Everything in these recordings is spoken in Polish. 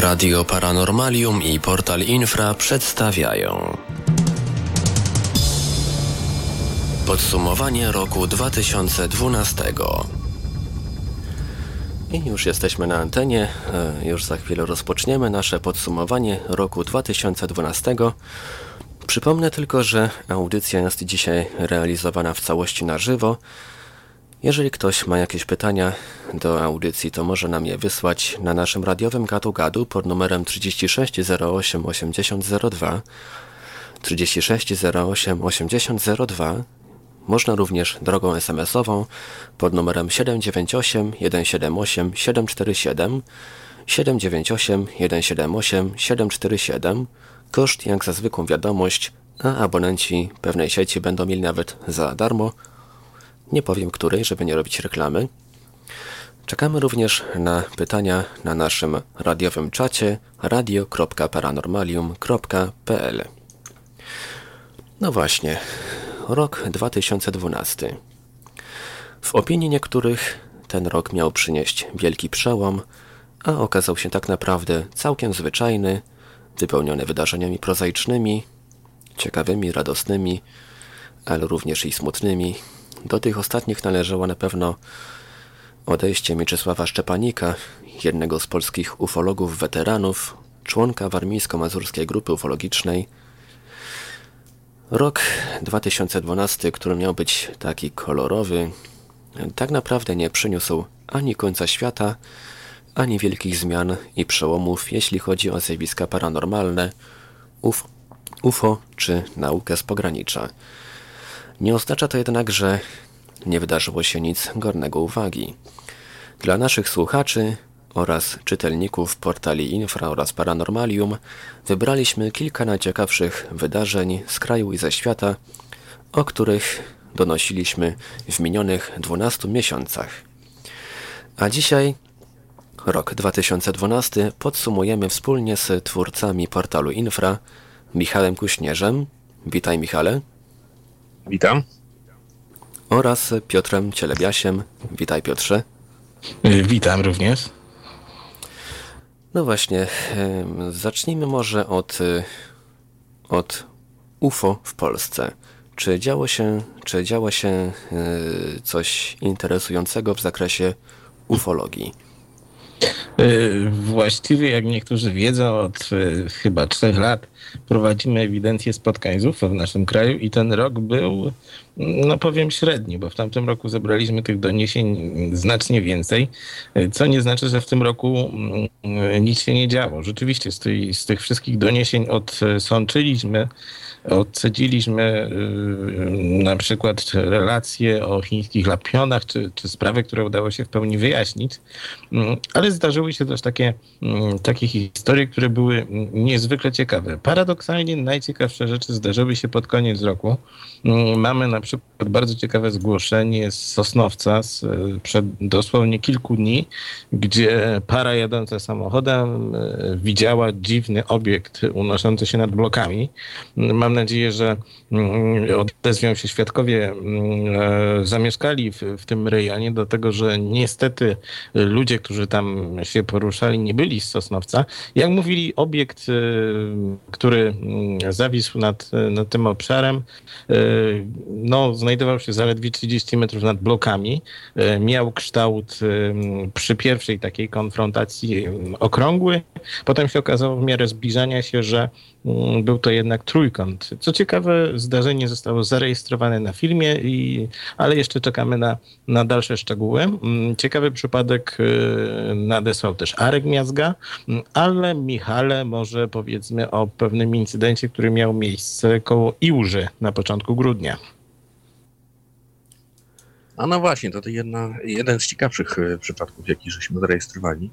Radio Paranormalium i Portal Infra przedstawiają Podsumowanie roku 2012 i już jesteśmy na antenie, e, już za chwilę rozpoczniemy nasze podsumowanie roku 2012. Przypomnę tylko, że audycja jest dzisiaj realizowana w całości na żywo. Jeżeli ktoś ma jakieś pytania do audycji, to może nam je wysłać na naszym radiowym gadu gadu pod numerem 3608 8002 3608 8002 można również drogą SMS-ową pod numerem 798 178 747 798 178 747 Koszt jak za zwykłą wiadomość, a abonenci pewnej sieci będą mieli nawet za darmo. Nie powiem której, żeby nie robić reklamy. Czekamy również na pytania na naszym radiowym czacie radio.paranormalium.pl No właśnie, rok 2012. W opinii niektórych ten rok miał przynieść wielki przełom, a okazał się tak naprawdę całkiem zwyczajny, wypełniony wydarzeniami prozaicznymi, ciekawymi, radosnymi, ale również i smutnymi. Do tych ostatnich należało na pewno odejście Mieczysława Szczepanika, jednego z polskich ufologów weteranów, członka warmińsko-mazurskiej grupy ufologicznej, Rok 2012, który miał być taki kolorowy, tak naprawdę nie przyniósł ani końca świata, ani wielkich zmian i przełomów, jeśli chodzi o zjawiska paranormalne, UF, UFO czy naukę z pogranicza. Nie oznacza to jednak, że nie wydarzyło się nic godnego uwagi. Dla naszych słuchaczy oraz czytelników portali Infra oraz Paranormalium wybraliśmy kilka najciekawszych wydarzeń z kraju i ze świata, o których donosiliśmy w minionych 12 miesiącach. A dzisiaj, rok 2012, podsumujemy wspólnie z twórcami portalu Infra, Michałem Kuśnierzem. Witaj Michale. Witam. Oraz Piotrem Cielebiasiem. Witaj Piotrze. Witam również. No właśnie, zacznijmy może od, y, od UFO w Polsce. Czy działo się, czy działo się y, coś interesującego w zakresie ufologii? Y, właściwie, jak niektórzy wiedzą, od chyba trzech lat prowadzimy ewidencję spotkań z UFO w naszym kraju i ten rok był no powiem średni, bo w tamtym roku zebraliśmy tych doniesień znacznie więcej, co nie znaczy, że w tym roku mm, nic się nie działo. Rzeczywiście z, tej, z tych wszystkich doniesień odsączyliśmy Odcedziliśmy y, na przykład relacje o chińskich lapionach, czy, czy sprawy, które udało się w pełni wyjaśnić, mm, ale zdarzyły się też takie, mm, takie historie, które były niezwykle ciekawe. Paradoksalnie najciekawsze rzeczy zdarzyły się pod koniec roku. Mm, mamy na przykład bardzo ciekawe zgłoszenie z Sosnowca sprzed dosłownie kilku dni, gdzie para jadąca samochodem y, widziała dziwny obiekt unoszący się nad blokami. Mam mam nadzieję, że mm, odezwią się świadkowie mm, e, zamieszkali w, w tym rejonie, do tego, że niestety ludzie, którzy tam się poruszali, nie byli z Sosnowca. Jak mówili, obiekt, e, który mm, zawisł nad, nad tym obszarem, e, no, znajdował się zaledwie 30 metrów nad blokami. Miał kształt przy pierwszej takiej konfrontacji okrągły. Potem się okazało w miarę zbliżania się, że był to jednak trójkąt co ciekawe, zdarzenie zostało zarejestrowane na filmie, i, ale jeszcze czekamy na, na dalsze szczegóły. Mm, ciekawy przypadek y, nadesłał też Arek Miazga, mm, ale Michale może powiedzmy o pewnym incydencie, który miał miejsce koło Iłży na początku grudnia. A no właśnie, to, to jedna, jeden z ciekawszych y, przypadków, jaki żeśmy zarejestrowali.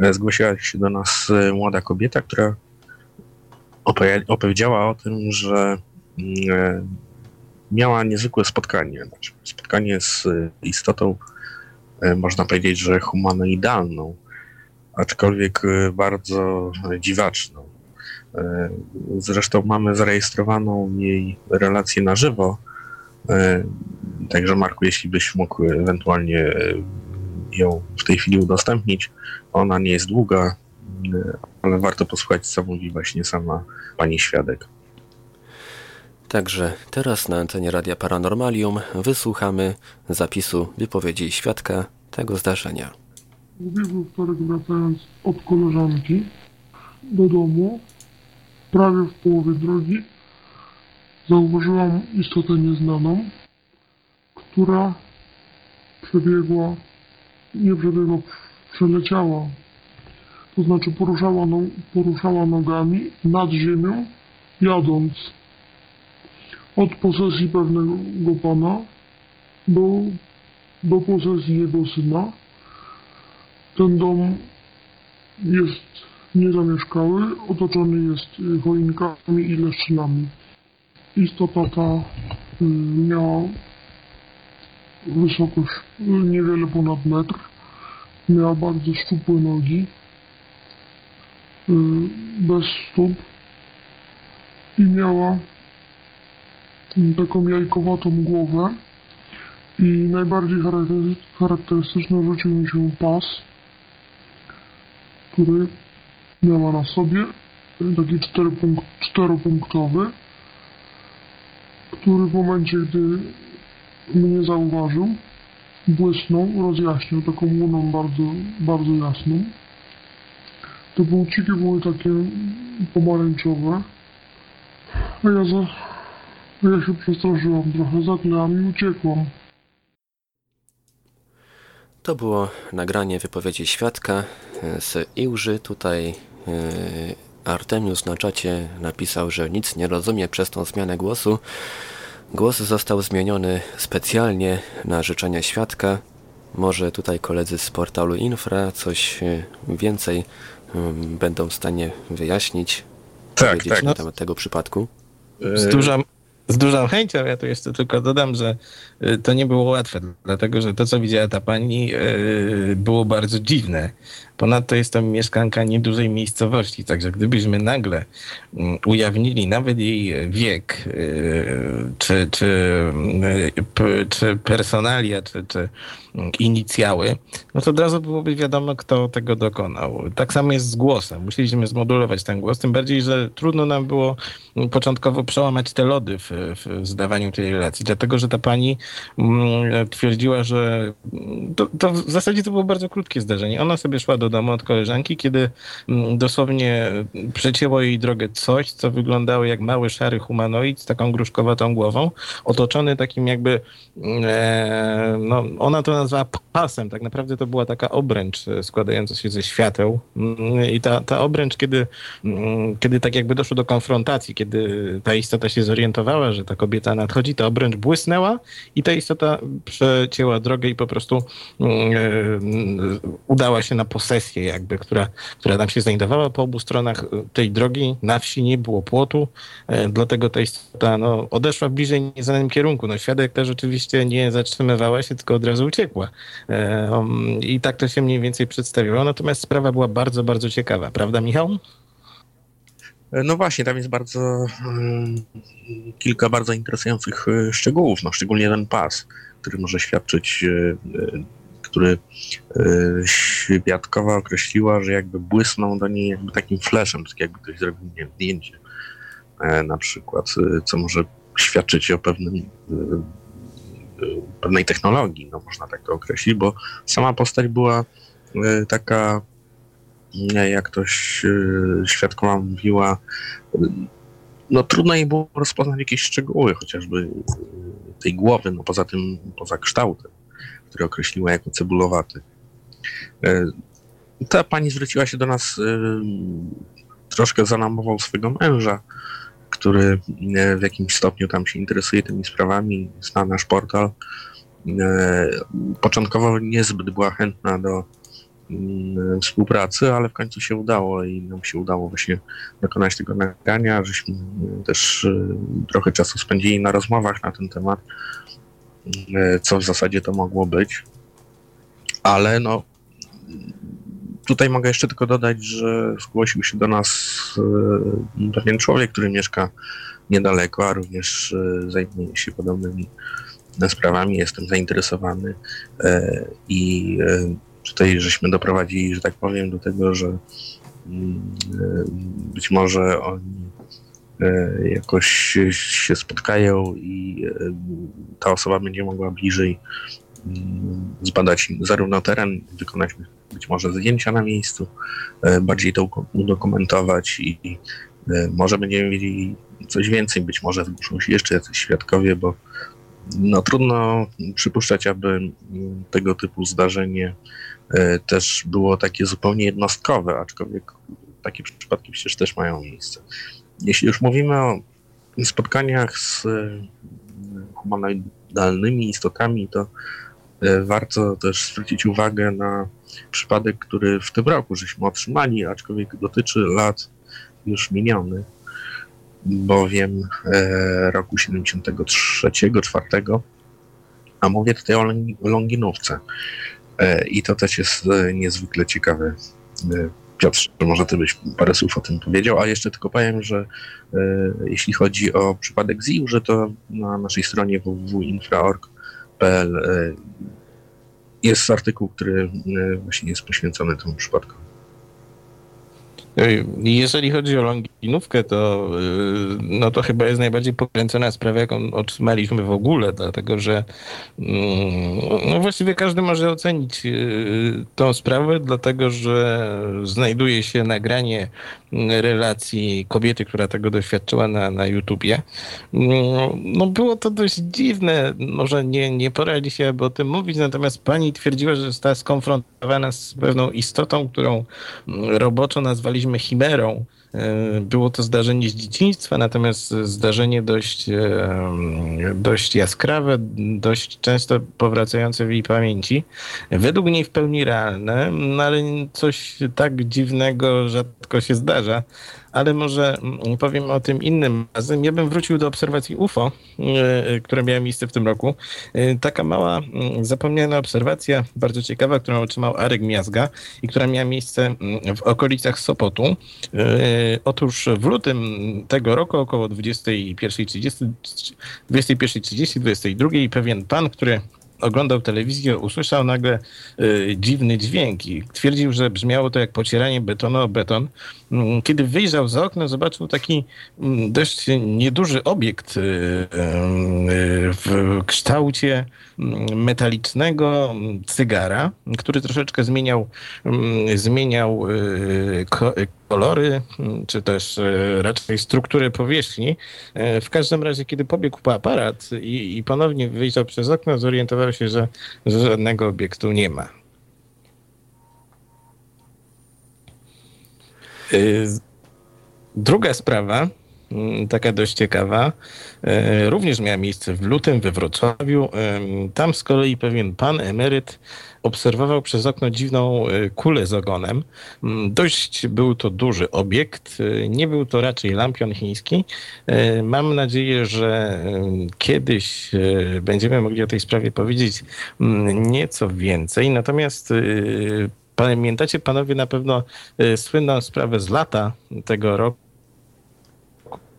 E, zgłosiła się do nas y, młoda kobieta, która opowiedziała o tym, że mm, e, miała niezwykłe spotkanie. Znaczy, spotkanie z istotą, e, można powiedzieć, że humanoidalną, aczkolwiek e, bardzo dziwaczną. Zresztą mamy zarejestrowaną jej relację na żywo. Także Marku, jeśli byś mógł ewentualnie ją w tej chwili udostępnić, ona nie jest długa, ale warto posłuchać, co mówi właśnie sama pani świadek. Także teraz na antenie Radia Paranormalium wysłuchamy zapisu wypowiedzi świadka tego zdarzenia. W ubiegły wtorek wracając od koleżanki do domu, prawie w połowie drogi, zauważyłam istotę nieznaną, która przebiegła, nie przebiegła, przeleciała, to znaczy poruszała, no, poruszała nogami nad ziemią, jadąc od posesji pewnego pana do, do posesji jego syna. Ten dom jest niezamieszkały, otoczony jest y, choinkami i leszczynami. Istota ta y, miała wysokość y, niewiele ponad metr. Miała bardzo szczupłe nogi, bez stóp i miała taką jajkowatą głowę i najbardziej charaktery- charakterystyczny rzucił mi się pas, który miała na sobie, taki czteropunk- czteropunktowy, który w momencie, gdy mnie zauważył, błysnął, rozjaśnił taką łuną bardzo, bardzo jasną. Te bułciki były takie pomarańczowe, a ja, za, a ja się przestraszyłam trochę, zaklęłam i uciekłam. To było nagranie wypowiedzi świadka e, z Iłży. Tutaj e, Artemius na czacie napisał, że nic nie rozumie przez tą zmianę głosu. Głos został zmieniony specjalnie na życzenie świadka. Może tutaj koledzy z portalu Infra coś e, więcej będą w stanie wyjaśnić, Tak, powiedzieć tak. na temat tego przypadku. Z dużą, z dużą chęcią, ja tu jeszcze tylko dodam, że y, to nie było łatwe, dlatego że to, co widziała ta pani, y, było bardzo dziwne. Ponadto jest to mieszkanka niedużej miejscowości, także gdybyśmy nagle mm, ujawnili nawet jej wiek, y, czy, czy, y, p- czy personalia, czy, czy mm, inicjały, no to od razu byłoby wiadomo, kto tego dokonał. Tak samo jest z głosem. Musieliśmy zmodulować ten głos, tym bardziej, że trudno nam było mm, początkowo przełamać te lody w, w zdawaniu tej relacji, dlatego że ta pani mm, twierdziła, że mm, to, to w zasadzie to było bardzo krótkie zdarzenie. Ona sobie szła do domu od koleżanki, kiedy mm, dosłownie przecięło jej drogę coś, co wyglądało jak mały szary humanoid z taką gruszkowatą głową, otoczony takim jakby, mm, e, no ona to nazwała pasem, tak naprawdę to była taka obręcz e, składająca się ze świateł. Mm, i ta, ta obręcz, kiedy, kiedy tak jakby doszło do konfrontacji, kiedy ta istota się zorientowała, że ta kobieta nadchodzi, ta obręcz błysnęła i ta istota przecięła drogę i po prostu e, udała się na posesję jakby, która, która tam się znajdowała po obu stronach tej drogi. Na wsi nie było płotu, e, dlatego ta istota no, odeszła w bliżej nieznanym kierunku. No, świadek też oczywiście nie zatrzymywała się, tylko od razu uciekła. E, I tak to się mniej więcej przedstawiło. Natomiast sprawa była bardzo, bardzo ciekawa. Prawda, Michał? No właśnie, tam jest bardzo mm, kilka bardzo interesujących szczegółów, no szczególnie ten pas, który może świadczyć, który y, świadkowa określiła, że jakby błysnął do niej jakby takim fleszem, tak jakby ktoś zrobił nie, zdjęcie e, na przykład, y, co może świadczyć o pewnym pewnej technologii, no można tak to określić, bo sama postać była taka jak ktoś świadkowa mówiła, no trudno jej było rozpoznać jakieś szczegóły, chociażby tej głowy, no poza tym, poza kształtem, który określiła jako cebulowaty. Y, Ta pani zwróciła się do nas y, troszkę zanamował swojego męża, który y, w jakimś stopniu tam się interesuje tymi sprawami, zna nasz portal. Początkowo niezbyt była chętna do mm, współpracy, ale w końcu się udało i nam się udało właśnie dokonać tego nagrania, żeśmy też trochę czasu spędzili na rozmowach na ten temat, co w zasadzie to mogło być. Ale no tutaj mogę jeszcze tylko dodać, że zgłosił się do nas y, pewien człowiek, który mieszka niedaleko, a również y, zajmuje się podobnymi sprawami, jestem zainteresowany i tutaj żeśmy doprowadzili, że tak powiem, do tego, że mm, e, być może oni e, jakoś się spotkają i e, ta osoba będzie mogła bliżej mm, zbadać zarówno teren, wykonać być może zdjęcia na miejscu, bardziej to udokumentować i może będziemy mieli coś więcej, być może zgłoszą się jeszcze jacyś świadkowie, bo no trudno przypuszczać, aby tego typu zdarzenie e, też było takie zupełnie jednostkowe, aczkolwiek takie przypadki przecież też mają miejsce. Jeśli już mówimy o spotkaniach z e, humanoidalnymi istotami, to e, warto też zwrócić uwagę na przypadek, który w tym roku żeśmy otrzymali, aczkolwiek dotyczy lat już minionych bowiem e, roku 73-4, a mówię tutaj o Longinówce. I to też jest niezwykle ciekawe. E, Piotr, może ty byś parę słów o tym powiedział, a jeszcze tylko powiem, że e, jeśli chodzi o przypadek ZIU, że to na naszej stronie www.infra.org.pl e, jest artykuł, który właśnie jest poświęcony temu przypadkowi. Jeżeli chodzi o longinówkę, to, y, no to chyba jest najbardziej pokręcona sprawa, jaką otrzymaliśmy w ogóle, dlatego że mm, no właściwie każdy może ocenić y, tą sprawę, dlatego że znajduje się nagranie relacji kobiety, która tego doświadczyła na, na YouTubie. No, no było to dość dziwne, może nie, nie poradzi się, aby o tym mówić, natomiast pani twierdziła, że została skonfrontowana z pewną istotą, którą roboczo nazwaliśmy chimerą. E, było to zdarzenie z dzieciństwa, natomiast zdarzenie dość, e, dość jaskrawe, dość często powracające w jej pamięci. Według niej w pełni realne, no ale coś tak dziwnego rzadko się zdarza ale może mm, powiem o tym innym razem. Ja bym wrócił do obserwacji UFO, e, które miały miejsce w tym roku. E, taka mała, mm, zapomniana obserwacja, bardzo ciekawa, którą otrzymał Arek Miazga i która miała miejsce mm, w okolicach Sopotu. Otóż w lutym tego roku, około 21.30, 21.30, 22 pewien pan, który oglądał telewizję, usłyszał nagle y, dziwny dźwięk i twierdził, że brzmiało to jak pocieranie betonu o beton. Mm, kiedy wyjrzał za okno, zobaczył taki mm, dość nieduży obiekt y, y, w kształcie metalicznego cygara, który troszeczkę zmieniał, zmieniał kolory, czy też e, raczej struktury powierzchni. E, w każdym razie, kiedy pobiegł po aparat i, i ponownie wyjrzał przez okno, zorientował się, że, że żadnego obiektu nie ma. Druga sprawa, taka dość ciekawa, również miała miejsce w lutym we Wrocławiu. Tam z kolei pewien pan emeryt obserwował przez okno dziwną e, kulę z ogonem. Mm, dość był to duży obiekt, e, nie był to raczej lampion chiński. E, mam nadzieję, że kiedyś będziemy mogli o tej sprawie powiedzieć mm, nieco więcej. Natomiast pamiętacie panowie na pewno słynną sprawę z lata tego roku,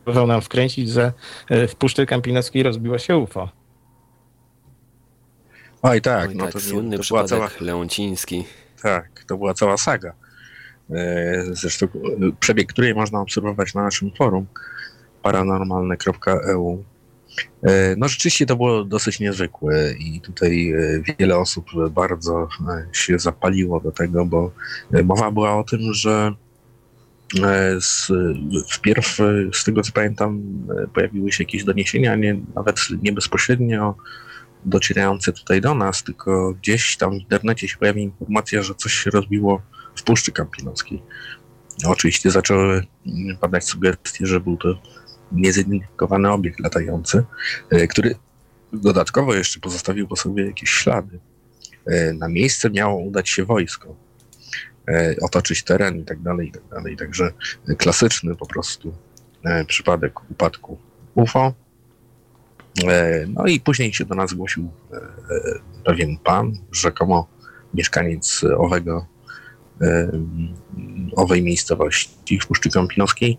próbował nam wkręcić, że w Puszczy Kampinoskiej rozbiło się UFO. Oj tak, Oj, no tak, to, słynny to była przypadek cała, Leonciński. tak, to była cała saga. E, zresztą e, przebieg której można obserwować na naszym forum paranormalne.eu. E, no rzeczywiście to było dosyć niezwykłe i tutaj wiele osób bardzo się zapaliło do tego, bo mowa była o tym, że z, wpierw z tego co pamiętam pojawiły się jakieś doniesienia, nie, nawet nie bezpośrednio docierające tutaj do nas, tylko gdzieś tam w internecie się pojawi informacja, że coś się rozbiło w Puszczy Kampinoskiej. Oczywiście zaczęły padać sugestie, że był to niezidentyfikowany obiekt latający, e, który dodatkowo jeszcze pozostawił po sobie jakieś ślady. E, na miejsce miało udać się wojsko, e, otoczyć teren i tak dalej, i tak dalej. Także klasyczny po prostu przypadek upadku UFO, E, no i później się do nas zgłosił e, e, pewien pan, rzekomo mieszkaniec owego, owej miejscowości w Puszczy Kąpinowskiej,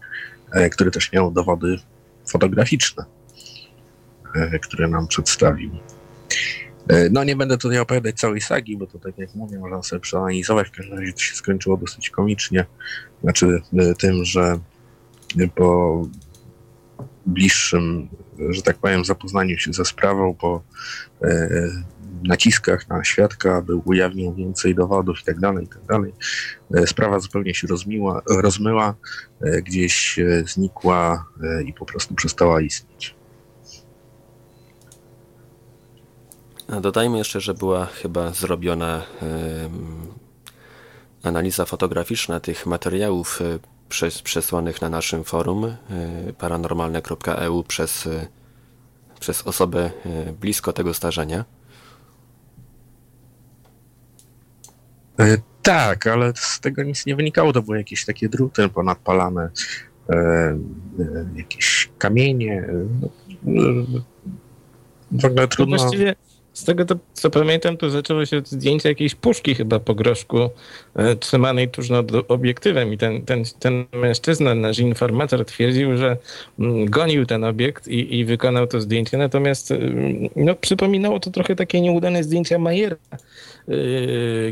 który też miał dowody fotograficzne, które nam przedstawił. E, No nie będę tutaj opowiadać całej sagi, bo to tak jak mówię, można sobie przeanalizować. W każdym razie to się skończyło dosyć komicznie. Znaczy e, tym, że po bliższym, że tak powiem, zapoznaniu się ze sprawą, po e, naciskach na świadka, aby ujawnił więcej dowodów i tak dalej, i tak dalej, sprawa zupełnie się rozmiła, rozmyła, gdzieś znikła i po prostu przestała istnieć. Dodajmy jeszcze, że była chyba zrobiona analiza fotograficzna tych materiałów e, przez, przesłanych na naszym forum e, paranormalne.eu przez, e, przez osobę blisko tego zdarzenia. E, tak, ale z tego nic nie wynikało. To były jakieś takie druty ponadpalane, e, e, jakieś kamienie. no, w ogóle To trudno. właściwie z tego to, co pamiętam, to zaczęło się od zdjęcia jakiejś puszki chyba po groszku e, trzymanej tuż nad obiektywem i ten, ten, ten mężczyzna, nasz informator twierdził, że mm, gonił ten obiekt i, i wykonał to zdjęcie, natomiast mm, no, przypominało to trochę takie nieudane zdjęcia Majera, e,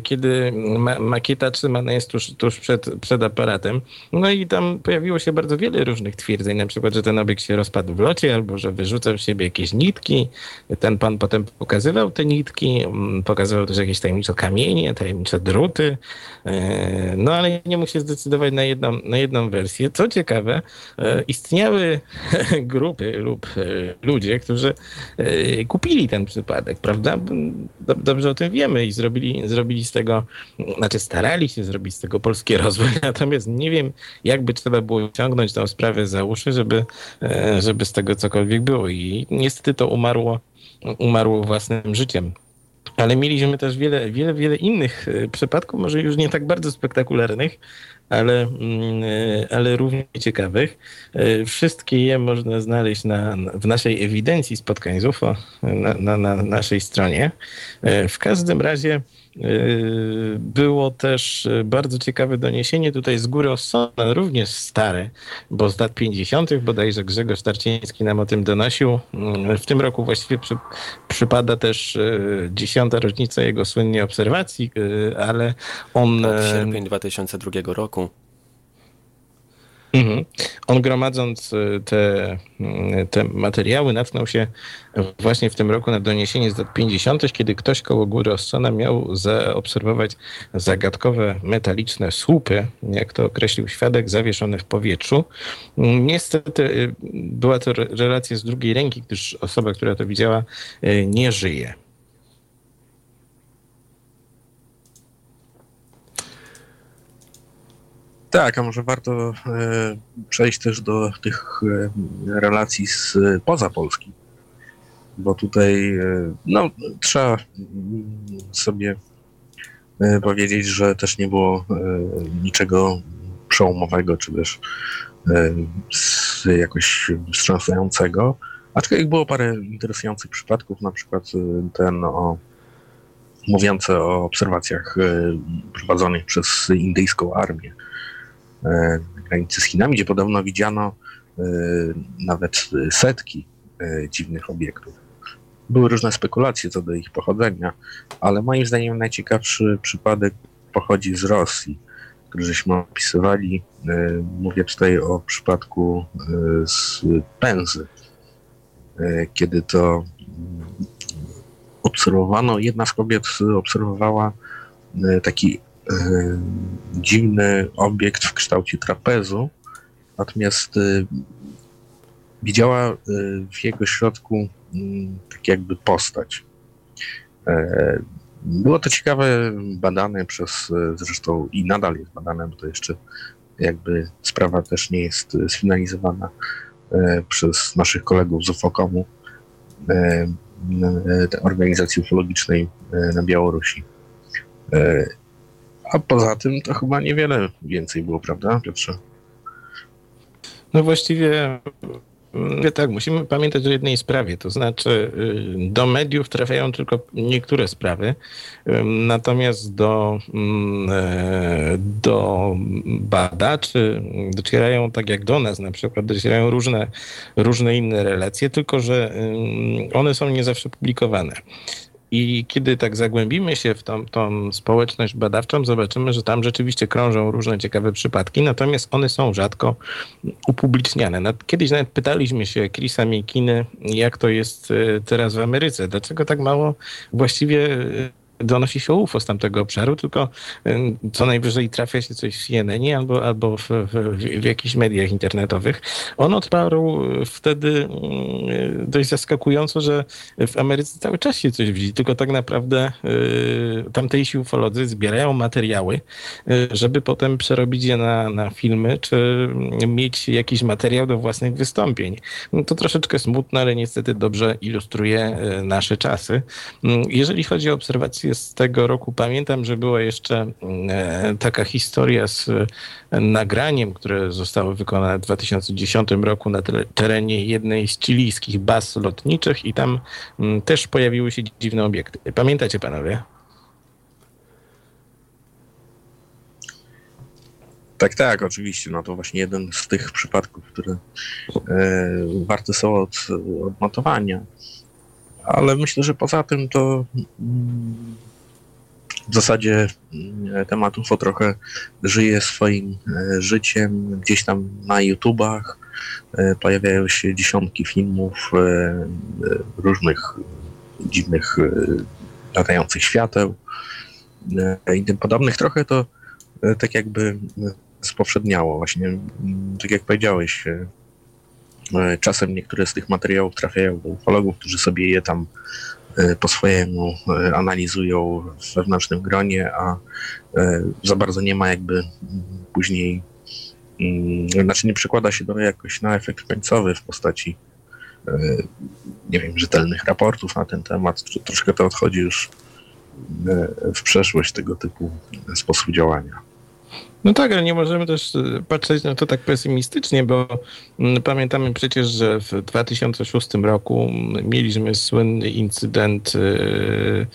kiedy ma, makieta trzymana jest tuż, tuż przed, przed aparatem. No i tam pojawiło się bardzo wiele różnych twierdzeń, na przykład, że ten obiekt się rozpadł w locie, albo że wyrzucał z siebie jakieś nitki. Ten pan potem pokazywał te nitki, mm, pokazywał też jakieś tajemnicze kamienie, tajemnicze druty, e, no ale nie mógł się zdecydować na jedną, na jedną wersję. Co ciekawe, e, istniały grupy lub e, ludzie, którzy kupili ten przypadek, prawda? Dob- Dobrze o tym wiemy i zrobili, zrobili z tego, znaczy starali się zrobić z tego polski rozwój, natomiast nie wiem, jakby trzeba było ciągnąć tą sprawę za uszy, żeby, żeby z tego cokolwiek było. I niestety to umarło, umarło własnym życiem. Ale mieliśmy też wiele, wiele, wiele innych e, przypadków, może już nie tak bardzo spektakularnych, ale, mm, e, ale równie ciekawych. E, Wszystkie je można znaleźć na, w naszej ewidencji spotkań z UFO na, na, na naszej stronie. W każdym razie było też e, bardzo ciekawe doniesienie tutaj z góry Ossona, również stare, bo z lat 50. bodajże Grzegorz Tarciński nam o tym donosił. Mm, W tym roku właściwie przy, przypada też e, dziesiąta rocznica jego słynnej obserwacji, ale on... Od sierpień 2002 roku. Mhm. On gromadząc y, te, mm, te materiały natknął się właśnie w tym roku na doniesienie z lat 50., kiedy ktoś koło góry Ossona miał zaobserwować zagadkowe metaliczne słupy, jak to określił świadek, zawieszone w powietrzu. Niestety y, była to re- relacja z drugiej ręki, gdyż osoba, która to widziała, y, nie żyje. Tak, a może warto e, przejść też do tych e, relacji z poza Polski, bo tutaj e, no, trzeba mm, sobie powiedzieć, że też nie było niczego przełomowego, czy też jakoś wstrząsającego, aczkolwiek było parę interesujących przypadków, na przykład ten o mówiący o obserwacjach prowadzonych przez indyjską armię granicy z Chinami, gdzie podobno widziano e, nawet setki e, dziwnych obiektów. Były różne spekulacje co do ich pochodzenia, ale moim zdaniem najciekawszy przypadek pochodzi z Rosji, który żeśmy opisywali. E, Mówię tutaj o przypadku e, z Pęzy, e, kiedy to obserwowano, jedna z kobiet obserwowała e, taki e, dziwny obiekt w kształcie trapezu, natomiast e, widziała e, w jego środku mm, tak jakby postać. E, Było to ciekawe, badane przez, zresztą i nadal jest badane, bo to jeszcze jakby sprawa też nie jest sfinalizowana e, przez naszych kolegów z UFOKOM-u, e, organizacji ufologicznej na Białorusi. A poza tym to chyba niewiele więcej było, prawda, Piotrze? No właściwie mm, tak, musimy pamiętać o jednej sprawie, to znaczy y, do mediów trafiają tylko niektóre sprawy, natomiast do, mm, e, do badaczy docierają tak jak do nas na przykład, docierają różne, różne inne relacje, tylko że one są nie zawsze publikowane. I kiedy tak zagłębimy się w tą, tą społeczność badawczą, zobaczymy, że tam rzeczywiście krążą różne ciekawe przypadki, natomiast one są rzadko upubliczniane. Kiedyś nawet pytaliśmy się Chrisa Miekiny, jak to jest e, teraz w Ameryce, dlaczego tak mało właściwie e, donosi się UFO z tamtego obszaru, tylko co najwyżej trafia się coś w CNN albo, albo w, w, w jakichś mediach internetowych. On odparł wtedy dość zaskakująco, że w Ameryce cały czas się coś widzi, tylko tak naprawdę y, tamtejsi ufolodzy zbierają materiały, żeby potem przerobić je na, na filmy, czy mieć jakiś materiał do własnych wystąpień. No to troszeczkę smutne, ale niestety dobrze ilustruje nasze czasy. Jeżeli chodzi o obserwacje z tego roku pamiętam, że była jeszcze e, taka historia z e, nagraniem, które zostało wykonane w 2010 roku na terenie jednej z chilijskich baz lotniczych i tam mm, też pojawiły się dziwne obiekty. Pamiętacie panowie? Tak, tak, oczywiście. No to właśnie jeden z tych przypadków, które e, warte są od, odnotowania. Ale myślę, że poza tym to mm, w zasadzie mm, temat UFO trochę żyje swoim e, życiem gdzieś tam na YouTubach. E, pojawiają się dziesiątki filmów e, różnych dziwnych latających świateł i tym podobnych. Trochę to tak jakby spowszedniało właśnie, mm, tak jak powiedziałeś, czasem niektóre z tych materiałów trafiają do ufologów, którzy sobie je tam E, po swojemu e, analizują w wewnętrznym gronie, a e, za bardzo nie ma jakby później, mm, znaczy nie przekłada się do jakoś na efekt końcowy w postaci nie wiem, rzetelnych raportów na ten temat. Troszkę to odchodzi już w przeszłość tego typu sposób działania. No tak, ale nie możemy też y, patrzeć na to tak pesymistycznie, bo mm, pamiętamy przecież, że w 2006 roku mm, mieliśmy słynny incydent y,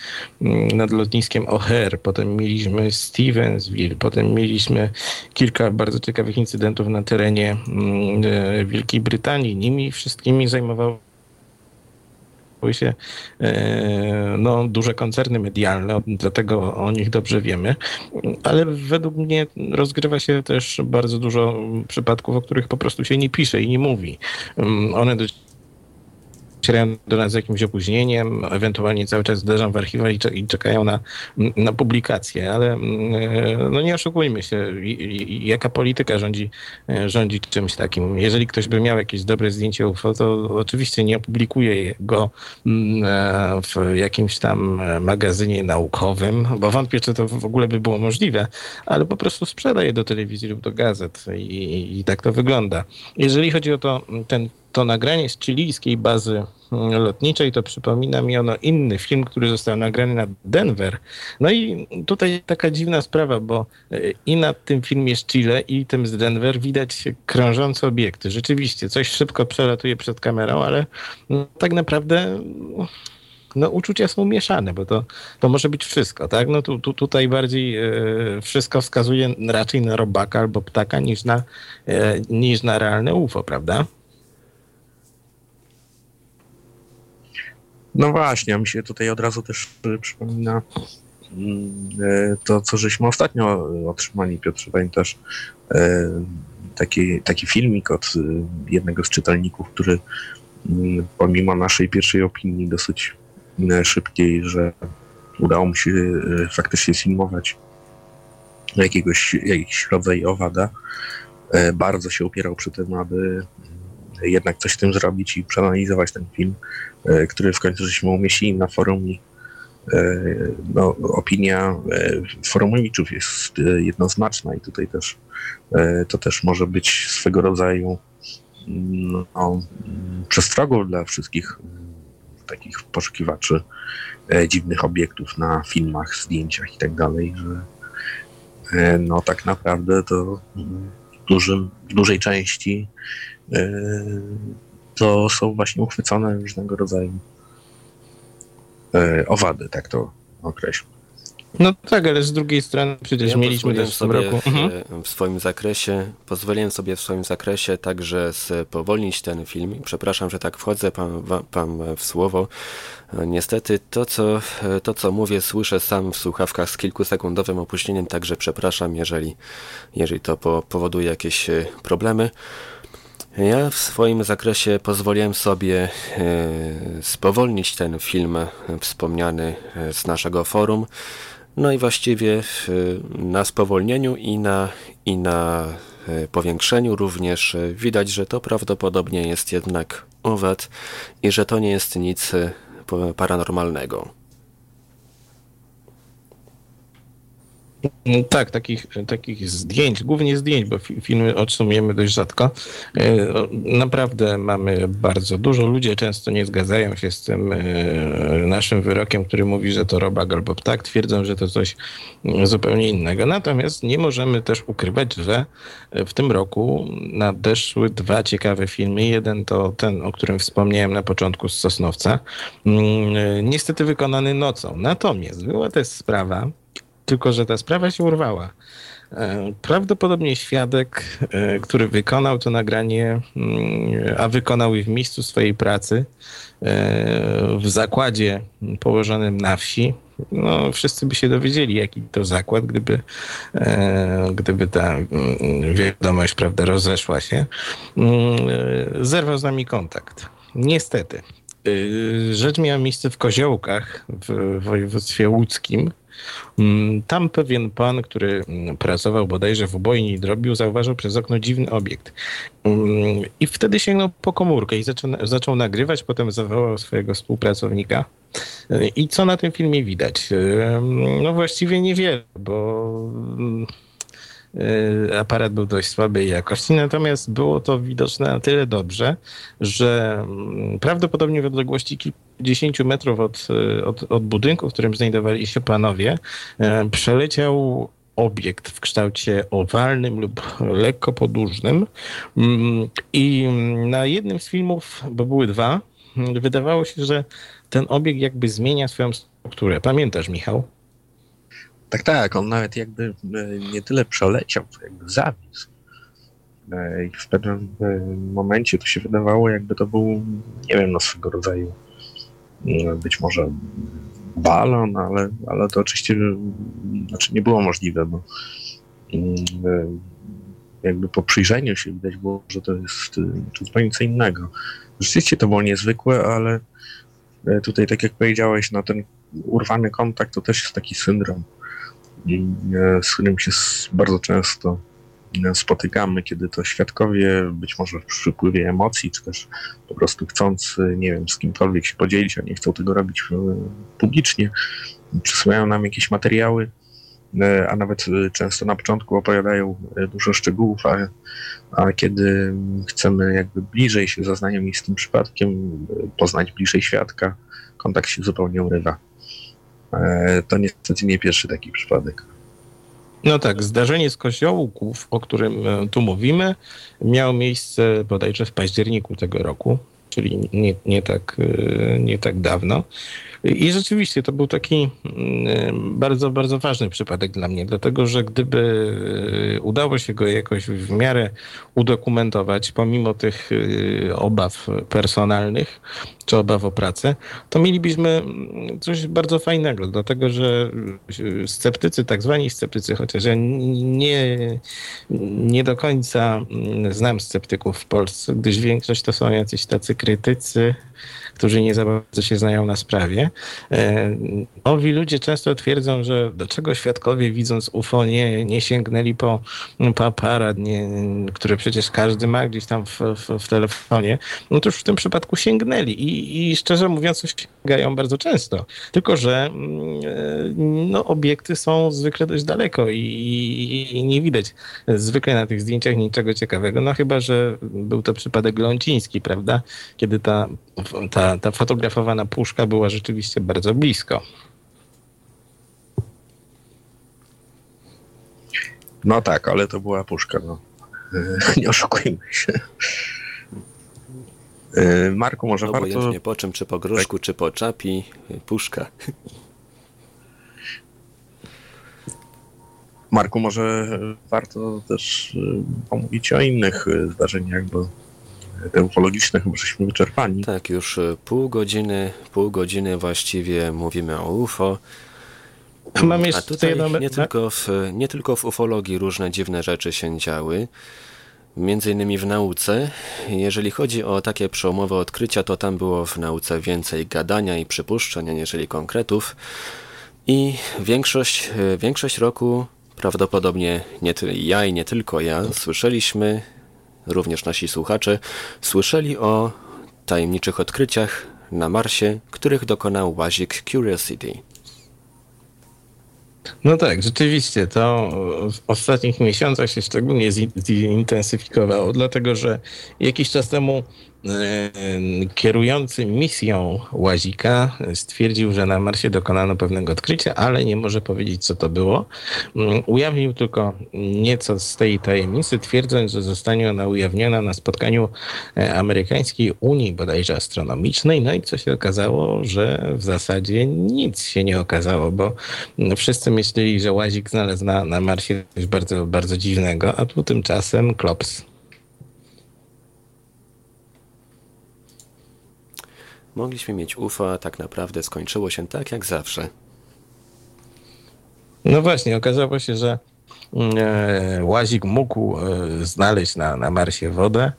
mm, nad lotniskiem O'Hare, potem mieliśmy Stevensville, potem mieliśmy kilka bardzo ciekawych incydentów na terenie y, Wielkiej Brytanii. Nimi wszystkimi zajmowało się e, no, duże koncerny medialne, dlatego o nich dobrze wiemy, ale według mnie rozgrywa się też bardzo dużo przypadków, o których po prostu się nie pisze i nie mówi. Mm, one docierają do nas z jakimś opóźnieniem, ewentualnie cały czas zderzą w archiwa i, czekają na, na publikację, ale mm, no nie oszukujmy się, jaka polityka rządzi, rządzi czymś takim. Jeżeli ktoś by miał jakieś dobre zdjęcie UFO, to oczywiście nie opublikuje go mm, w jakimś tam magazynie naukowym, bo wątpię, czy to w ogóle by było możliwe, ale po prostu sprzedaje do telewizji lub do gazet i, i tak to wygląda. Jeżeli chodzi o to, ten to nagranie z chilijskiej bazy mm, lotniczej, to przypomina mi ono inny film, który został nagrany na Denver. No i tutaj taka dziwna sprawa, bo e, i na tym filmie z Chile, i tym z Denver widać krążące obiekty. Rzeczywiście, coś szybko przelatuje przed kamerą, ale no, tak naprawdę no, uczucia są mieszane, bo to, to może być wszystko, tak? No tu, tu, tutaj bardziej e, wszystko wskazuje raczej na robaka albo ptaka niż na, e, niż na realne UFO, prawda? No właśnie, mi się tutaj od razu też e, przypomina mm, e, to, co żeśmy ostatnio otrzymali, Piotr, pamiętasz, e, taki, taki filmik od jednego z czytelników, który mm, pomimo naszej pierwszej opinii dosyć szybkiej, że udało mu się faktycznie filmować jakiegoś, jakiś rodzaj owada, bardzo się upierał przy tym, aby jednak coś z tym zrobić i przeanalizować ten film, e, który w końcu żeśmy umieścili na forum i e, no, opinia e, forumowiczów jest jednoznaczna i tutaj też to też może być swego rodzaju no, przestrogą dla wszystkich takich poszukiwaczy dziwnych obiektów na filmach, zdjęciach i tak dalej, że no tak naprawdę to w, dużym, w dużej części to są właśnie uchwycone różnego rodzaju e, owady, tak to określę. No tak, ale z drugiej strony przecież Ja mieliśmy też w sobie roku. Mhm. e, w swoim zakresie, pozwoliłem sobie w swoim zakresie także spowolnić ten film. Przepraszam, że tak wchodzę pan, pan w słowo. E, Niestety to co, e, to, co mówię, słyszę sam w słuchawkach z kilkusekundowym opóźnieniem, także przepraszam, jeżeli, jeżeli to po, powoduje jakieś e, problemy. Ja w swoim zakresie pozwoliłem sobie e, spowolnić ten film e, wspomniany e, z naszego forum. No i właściwie na spowolnieniu i na, i na powiększeniu również widać, że to prawdopodobnie jest jednak owad i że to nie jest nic paranormalnego. No Tak, takich, takich zdjęć, głównie zdjęć, bo fi- filmy otrzymujemy dość rzadko. E, Naprawdę mamy bardzo dużo. Ludzie często nie zgadzają się z tym e, naszym wyrokiem, który mówi, że to robak albo ptak. Twierdzą, że to coś mm, zupełnie innego. Natomiast nie możemy też ukrywać, że w tym roku nadeszły dwa ciekawe filmy. Jeden to ten, o którym wspomniałem na początku z Sosnowca. Mm, e, Niestety wykonany nocą. Natomiast była też sprawa, tylko że ta sprawa się urwała. E, Prawdopodobnie świadek, e, który wykonał to nagranie, mm, a wykonał je w miejscu swojej pracy, e, w zakładzie położonym na wsi, no wszyscy by się dowiedzieli, jaki to zakład, gdyby, gdyby ta mm, wiadomość, prawda, rozeszła się. Mm, Zerwał z nami kontakt. Niestety. Rzecz miała miejsce w Koziołkach w województwie łódzkim. Mm, Tam pewien pan, który mm, pracował bodajże w ubojni i drobił, zauważył przez okno dziwny obiekt. Mm, I wtedy sięgnął po komórkę i zaczął, zaczął nagrywać, potem zawołał swojego współpracownika. I co na tym filmie widać? No właściwie niewiele, bo aparat był dość słabej jakości, natomiast było to widoczne na tyle dobrze, że mm, prawdopodobnie w odległości kilkudziesięciu metrów od, y, od, od budynku, w którym znajdowali się panowie, e, przeleciał obiekt w kształcie owalnym lub lekko podłużnym Mm, i na jednym z filmów, bo były dwa, mm, wydawało się, że ten obiekt jakby zmienia swoją strukturę. Pamiętasz, Michał? Tak, tak, on nawet jakby e, nie tyle przeleciał, co jakby zawisł. E, I w pewnym e, momencie to się wydawało, jakby to był, nie wiem, no swego rodzaju być może balon, ale, ale to oczywiście znaczy nie było możliwe, bo mm, jakby po przyjrzeniu się widać było, że to jest zupełnie co innego. Rzeczywiście to było niezwykłe, ale tutaj, tak jak powiedziałeś, no ten urwany kontakt to też jest taki syndrom E, z którym się bardzo często e, spotykamy, kiedy to świadkowie, być może w przypływie emocji, czy też po prostu chcąc, nie wiem, z kimkolwiek się podzielić, a nie chcą tego robić e, publicznie, przysyłają nam jakieś materiały, a nawet często na początku opowiadają dużo szczegółów, a, a kiedy chcemy jakby bliżej się zaznajomić z tym przypadkiem, poznać bliżej świadka, kontakt się zupełnie urywa. E, To niestety nie pierwszy taki przypadek. No tak, zdarzenie z koziołków, o którym e, tu mówimy, miało miejsce bodajże w październiku tego roku, czyli nie, nie, tak, e, nie tak dawno. I rzeczywiście to był taki mm, bardzo, bardzo ważny przypadek dla mnie, dlatego że gdyby udało się go jakoś w miarę udokumentować, pomimo tych obaw personalnych czy obaw o pracę, to mielibyśmy coś bardzo fajnego, dlatego że e, sceptycy, tak zwani sceptycy, chociaż ja nie, nie do końca mm, znam sceptyków w Polsce, gdyż większość to są jacyś tacy krytycy, którzy nie za bardzo się znają na sprawie. E, Owi ludzie często twierdzą, że dlaczego świadkowie widząc UFO nie, nie sięgnęli po, po aparat, nie, który przecież każdy ma gdzieś tam w, w, w telefonie. No to już w tym przypadku sięgnęli i, i szczerze mówiąc sięgają bardzo często. Tylko, że mm, e, no, obiekty są zwykle dość daleko i, i, nie widać zwykle na tych zdjęciach niczego ciekawego. No chyba, że był to przypadek Ląciński, prawda? Kiedy ta, ta, ta fotografowana puszka była rzeczywiście bardzo blisko. No tak, ale to była puszka, no. E, Nie oszukujmy się. E, Marku, może warto... Obojętnie po czym, czy po gruszku, czy po czapi, puszka. Marku, może warto też y, pomówić o innych y, zdarzeniach, bo te ufologiczne chyba żeśmy wyczerpani. Tak, już y, pół godziny, pół godziny właściwie mówimy o UFO. Mam A jeszcze tutaj jedno... nie tylko, w, nie tylko w ufologii różne dziwne rzeczy się działy, między innymi w nauce. Jeżeli chodzi o takie przełomowe odkrycia, to tam było w nauce więcej gadania i przypuszczeń, aniżeli konkretów. I większość, e, większość roku, prawdopodobnie nie ty, ja i nie tylko ja, słyszeliśmy, również nasi słuchacze, słyszeli o tajemniczych odkryciach na Marsie, których dokonał łazik Curiosity. No tak, rzeczywiście to w ostatnich miesiącach się szczególnie zi- zintensyfikowało, dlatego że jakiś czas temu kierujący misją Łazika stwierdził, że na Marsie dokonano pewnego odkrycia, ale nie może powiedzieć, co to było. Mm, Ujawnił tylko nieco z tej tajemnicy, twierdząc, że zostanie ona ujawniona na spotkaniu e, amerykańskiej Unii bodajże astronomicznej. No i co się okazało, że w zasadzie nic się nie okazało, bo wszyscy myśleli, że Łazik znalazł na, na Marsie coś bardzo, bardzo dziwnego, a tu tymczasem klops. Mogliśmy mieć UFO, a tak naprawdę skończyło się tak jak zawsze. No właśnie, okazało się, że e, Łazik mógł e, znaleźć na, na Marsie wodę.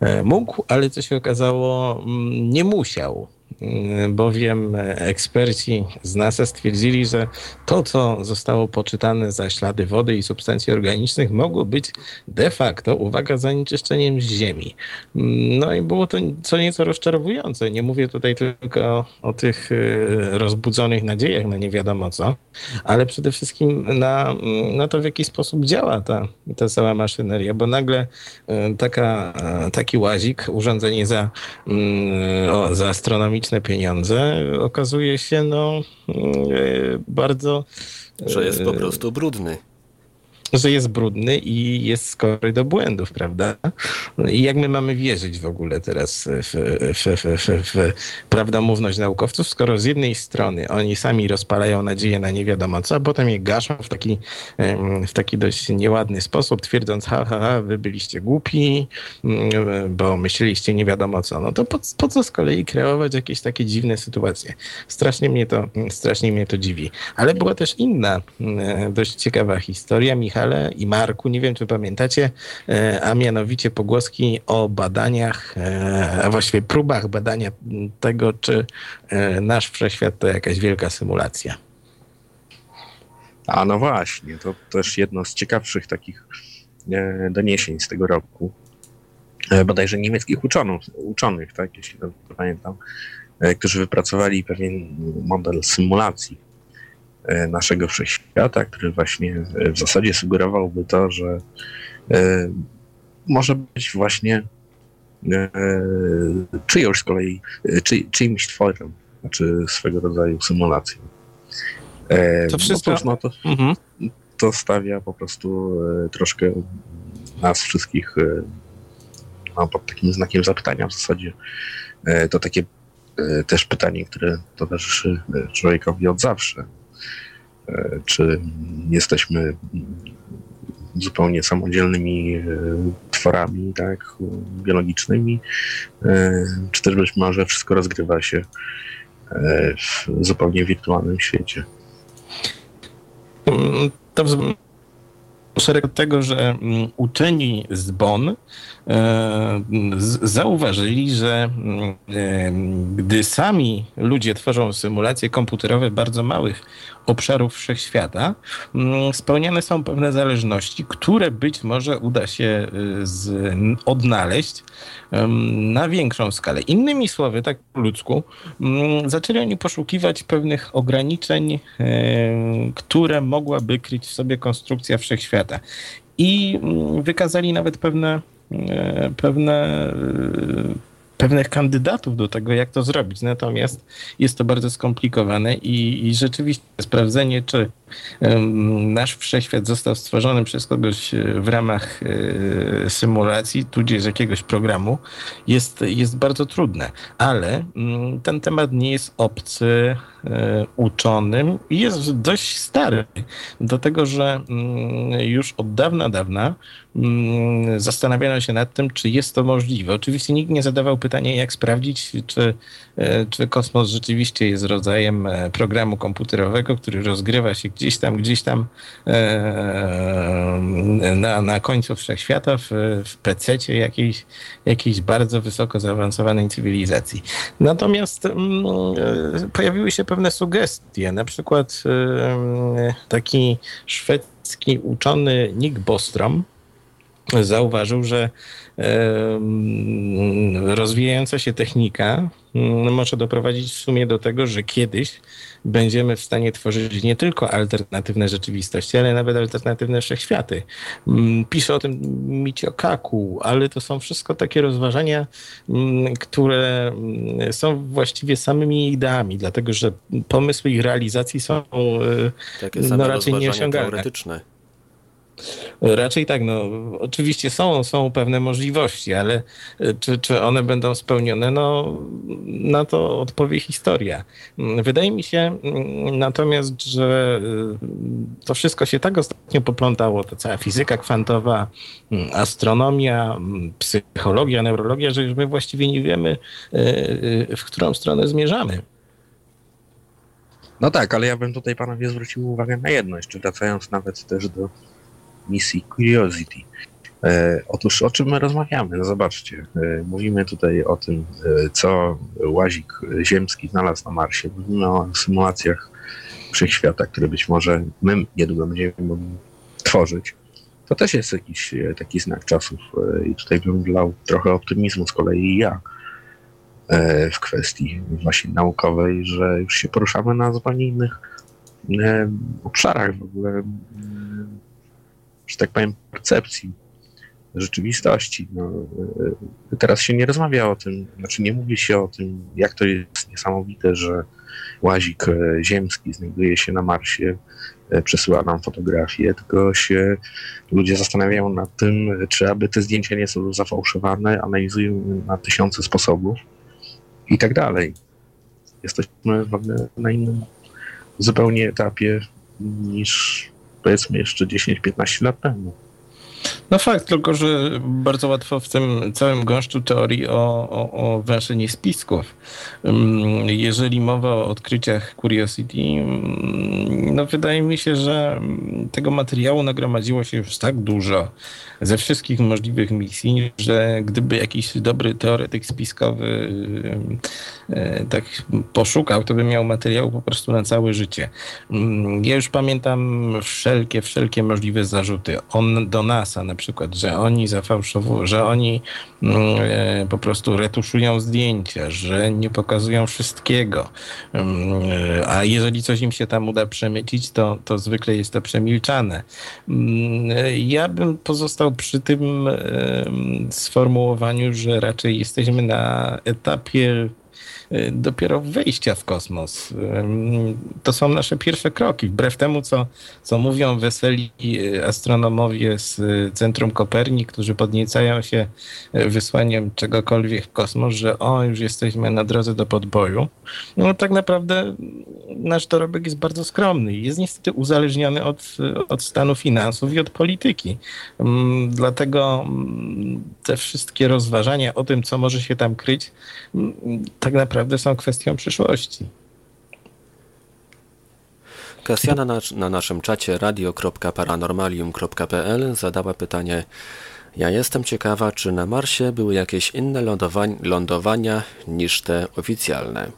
E, mógł, ale co się okazało, mm, nie musiał. Mm, Bowiem eksperci z NASA stwierdzili, że to, co zostało poczytane za ślady wody i substancji organicznych, mogło być de facto, uwaga, zanieczyszczeniem Ziemi. Mm, No i było to co nieco rozczarowujące. Nie mówię tutaj tylko o, o tych e, rozbudzonych nadziejach na nie wiadomo co, ale przede wszystkim na, na to, w jaki sposób działa ta, ta cała maszyneria, bo nagle e, taka, e, taki łazik, urządzenie za, mm, o, za astronomiczne pieniądze, okazuje się no, mm, e, bardzo. Że jest po e, prostu brudny. Że jest brudny i jest skory do błędów, prawda? I jak my mamy wierzyć w ogóle teraz w, w, w, w, prawdomówność naukowców, skoro z jednej strony oni sami rozpalają nadzieję na nie wiadomo co, a potem je gaszą w taki, w taki dość nieładny sposób, twierdząc, ha, ha, ha, wy byliście głupi, bo myśleliście nie wiadomo co. No to po, po co z kolei kreować jakieś takie dziwne sytuacje? Strasznie mnie to, strasznie mnie to dziwi. Ale była też inna dość ciekawa historia, Michale i Marku, nie wiem czy pamiętacie, e, a mianowicie pogłoski o badaniach, e, a właściwie próbach badania tego, czy e, nasz wszechświat to jakaś wielka symulacja. A no właśnie, to też jedno z ciekawszych takich doniesień z tego roku. Bodajże niemieckich uczonów, uczonych, tak, jeśli dobrze pamiętam, którzy wypracowali pewien model symulacji naszego wszechświata, który właśnie e, w zasadzie sugerowałby to, że e, może być właśnie e, czyjąś z kolei, e, czy, czyimś tworem, znaczy swego rodzaju symulacją. E, To wszystko- No, cóż, no to, Mhm. to stawia po prostu e, troszkę nas wszystkich e, no, pod takim znakiem zapytania w zasadzie. E, to takie e, też pytanie, które towarzyszy e, człowiekowi od zawsze. E, czy jesteśmy zupełnie samodzielnymi e, tworami tak, biologicznymi, e, czy też być może wszystko rozgrywa się w zupełnie wirtualnym świecie. Mm, To szereg tego, że mm, uczeni z Bonn zauważyli, że mm, e, gdy sami ludzie tworzą symulacje komputerowe bardzo małych obszarów wszechświata, mm, spełniane są pewne zależności, które być może uda się y, z, odnaleźć na większą skalę. Innymi słowy, tak po ludzku, mm, zaczęli oni poszukiwać pewnych ograniczeń, które mogłaby kryć w sobie konstrukcja wszechświata. I wykazali nawet pewne, e, pewne, e, pewnych kandydatów do tego, jak to zrobić. Natomiast jest to bardzo skomplikowane i, i rzeczywiście sprawdzenie, czy nasz wszechświat został stworzony przez kogoś e, w ramach e, symulacji, tudzież jakiegoś programu, jest, jest bardzo trudne. Ale mm, ten temat nie jest obcy e, uczonym i jest dość stary. Do tego, że mm, już od dawna, dawna mm, zastanawiano się nad tym, czy jest to możliwe. Oczywiście nikt nie zadawał pytania, jak sprawdzić, czy, czy kosmos rzeczywiście jest rodzajem e, programu komputerowego, który rozgrywa się gdzieś tam, gdzieś tam na, na końcu wszechświata, w, w PC-cie jakiejś, jakiejś bardzo wysoko zaawansowanej cywilizacji. Natomiast mm, pojawiły się pewne sugestie. Na przykład taki szwedzki uczony Nick Bostrom zauważył, że rozwijająca się technika mm, może doprowadzić w sumie do tego, że kiedyś będziemy w stanie tworzyć nie tylko alternatywne rzeczywistości, ale nawet alternatywne wszechświaty. Mm, pisze o tym Micio Kaku, ale to są wszystko takie rozważania, mm, które są właściwie samymi ideami, dlatego że pomysły ich realizacji są e, takie no, raczej nieosiągalne. teoretyczne. Raczej tak, no oczywiście są, są pewne możliwości, ale e, czy, czy one będą spełnione, no na to odpowie historia. Wydaje mi się mm, natomiast, że e, to wszystko się tak ostatnio poplątało, to cała fizyka kwantowa, mm, astronomia, mm, psychologia, neurologia, że już my właściwie nie wiemy, e, w którą stronę zmierzamy. No tak, ale ja bym tutaj panowie zwrócił uwagę na jedno, jeszcze wracając nawet też do misji Curiosity. E, otóż o czym my rozmawiamy? No zobaczcie, e, mówimy tutaj o tym, e, co łazik ziemski znalazł na Marsie. Mówimy o symulacjach wszechświata, które być może my niedługo będziemy mogli tworzyć. To też jest jakiś taki znak czasów i tutaj bym wlał trochę optymizmu z kolei ja w kwestii właśnie naukowej, że już się poruszamy na zupełnie innych obszarach w ogóle że tak powiem, percepcji rzeczywistości. No, e, teraz się nie rozmawia o tym, znaczy nie mówi się o tym, jak to jest niesamowite, że łazik e, ziemski znajduje się na Marsie, e, przesyła nam fotografie, tylko się ludzie zastanawiają nad tym, czy aby te zdjęcia nie są zafałszowane, analizują na tysiące sposobów i tak dalej. Jesteśmy w ogóle na innym zupełnie etapie niż powiedzmy jeszcze 10-15 lat temu. No fakt, tylko że bardzo łatwo w tym całym gąszczu teorii o, o, o węszeniu spisków. Mm, jeżeli mowa o odkryciach Curiosity, mm, no wydaje mi się, że tego materiału nagromadziło się już tak dużo ze wszystkich możliwych misji, że gdyby jakiś dobry teoretyk spiskowy e, tak poszukał, to by miał materiału po prostu na całe życie. Mm, ja już pamiętam wszelkie, wszelkie możliwe zarzuty. On do NASA na przykład, że oni zafałszowują, że oni mm, e, po prostu retuszują zdjęcia, że nie pokazują wszystkiego. Mm, e, a jeżeli coś im się tam uda przemycić, to, to zwykle jest to przemilczane. Ja bym pozostał przy tym sformułowaniu, że raczej jesteśmy na etapie dopiero wejścia w kosmos. To są nasze pierwsze kroki. Wbrew temu, co, co mówią weseli y, astronomowie z y, Centrum Kopernik, którzy podniecają się wysłaniem czegokolwiek w kosmos, że o, już jesteśmy na drodze do podboju. No tak naprawdę nasz dorobek jest bardzo skromny i jest niestety uzależniony od, od stanu finansów i od polityki. Dlatego te wszystkie rozważania o tym, co może się tam kryć, tak naprawdę naprawdę są kwestią przyszłości. Kasjana na, na naszym czacie radio.paranormalium.pl zadała pytanie ja jestem ciekawa, czy na Marsie były jakieś inne lądowania niż te oficjalne.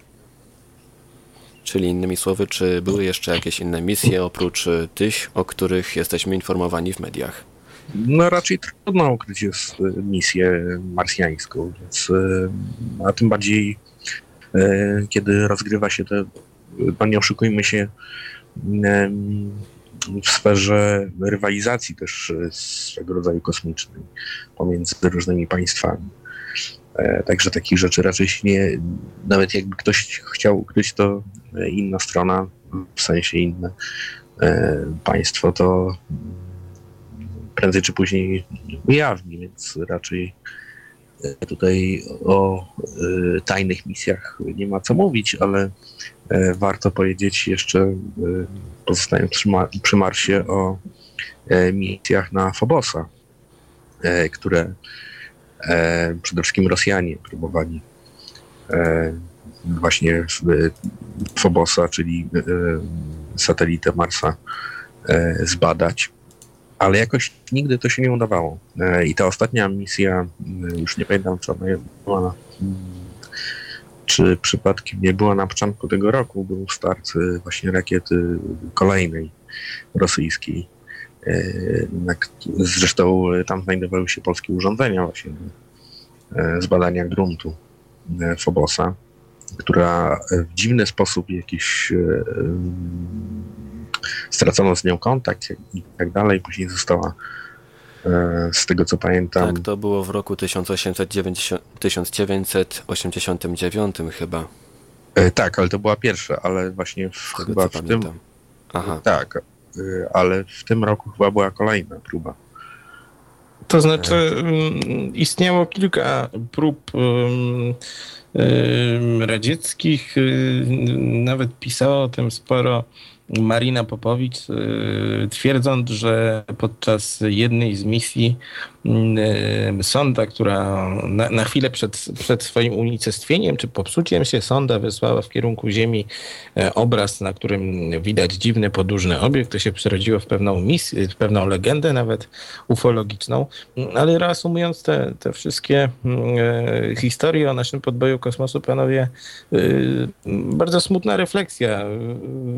Czyli innymi słowy, czy były jeszcze jakieś inne misje oprócz tych, o których jesteśmy informowani w mediach? No raczej trudno ukryć jest misję marsjańską, więc a tym bardziej kiedy rozgrywa się to, no nie oszukujmy się, w sferze rywalizacji też swego rodzaju kosmicznej pomiędzy różnymi państwami. E, także takich rzeczy raczej się nie, nawet jakby ktoś chciał ukryć, to inna strona, w sensie inne e, państwo, to prędzej czy później ujawni, więc raczej Tutaj o y, tajnych misjach nie ma co mówić, ale e, warto powiedzieć jeszcze, e, pozostając przy, przy Marsie, o e, misjach na Fobosa, e, które przede wszystkim Rosjanie próbowali właśnie Fobosa, czyli satelitę Marsa, zbadać. Ale jakoś nigdy to się nie udawało. E, I ta ostatnia misja, m, już nie pamiętam, czy ona była na, czy przypadkiem nie była na początku tego roku, był start e, właśnie rakiety kolejnej rosyjskiej. E, Zresztą e, tam znajdowały się polskie urządzenia właśnie do e, zbadania gruntu e, Fobosa, która e, w dziwny sposób jakiś e, stracono z nią kontakt i tak dalej. Później została e, z tego co pamiętam. Tak, to było w roku 1890, 1989 chyba, E, tak, ale to była pierwsza, ale właśnie w, tego chyba co w tym. pamiętam. Aha, Tak, e, ale w tym roku chyba była kolejna próba. To znaczy, mm, istniało kilka prób radzieckich, y, nawet pisała o tym sporo Marina Popowicz, y, twierdząc, że podczas jednej z misji sonda, która na, na chwilę przed, przed swoim unicestwieniem czy popsuciem się sonda wysłała w kierunku Ziemi e, obraz, na którym widać dziwny, podłużny obiekt, to się przerodziło w pewną misję, w pewną legendę nawet ufologiczną. Ale reasumując te, te wszystkie mm, e, historie o naszym podboju kosmosu, panowie, bardzo smutna refleksja.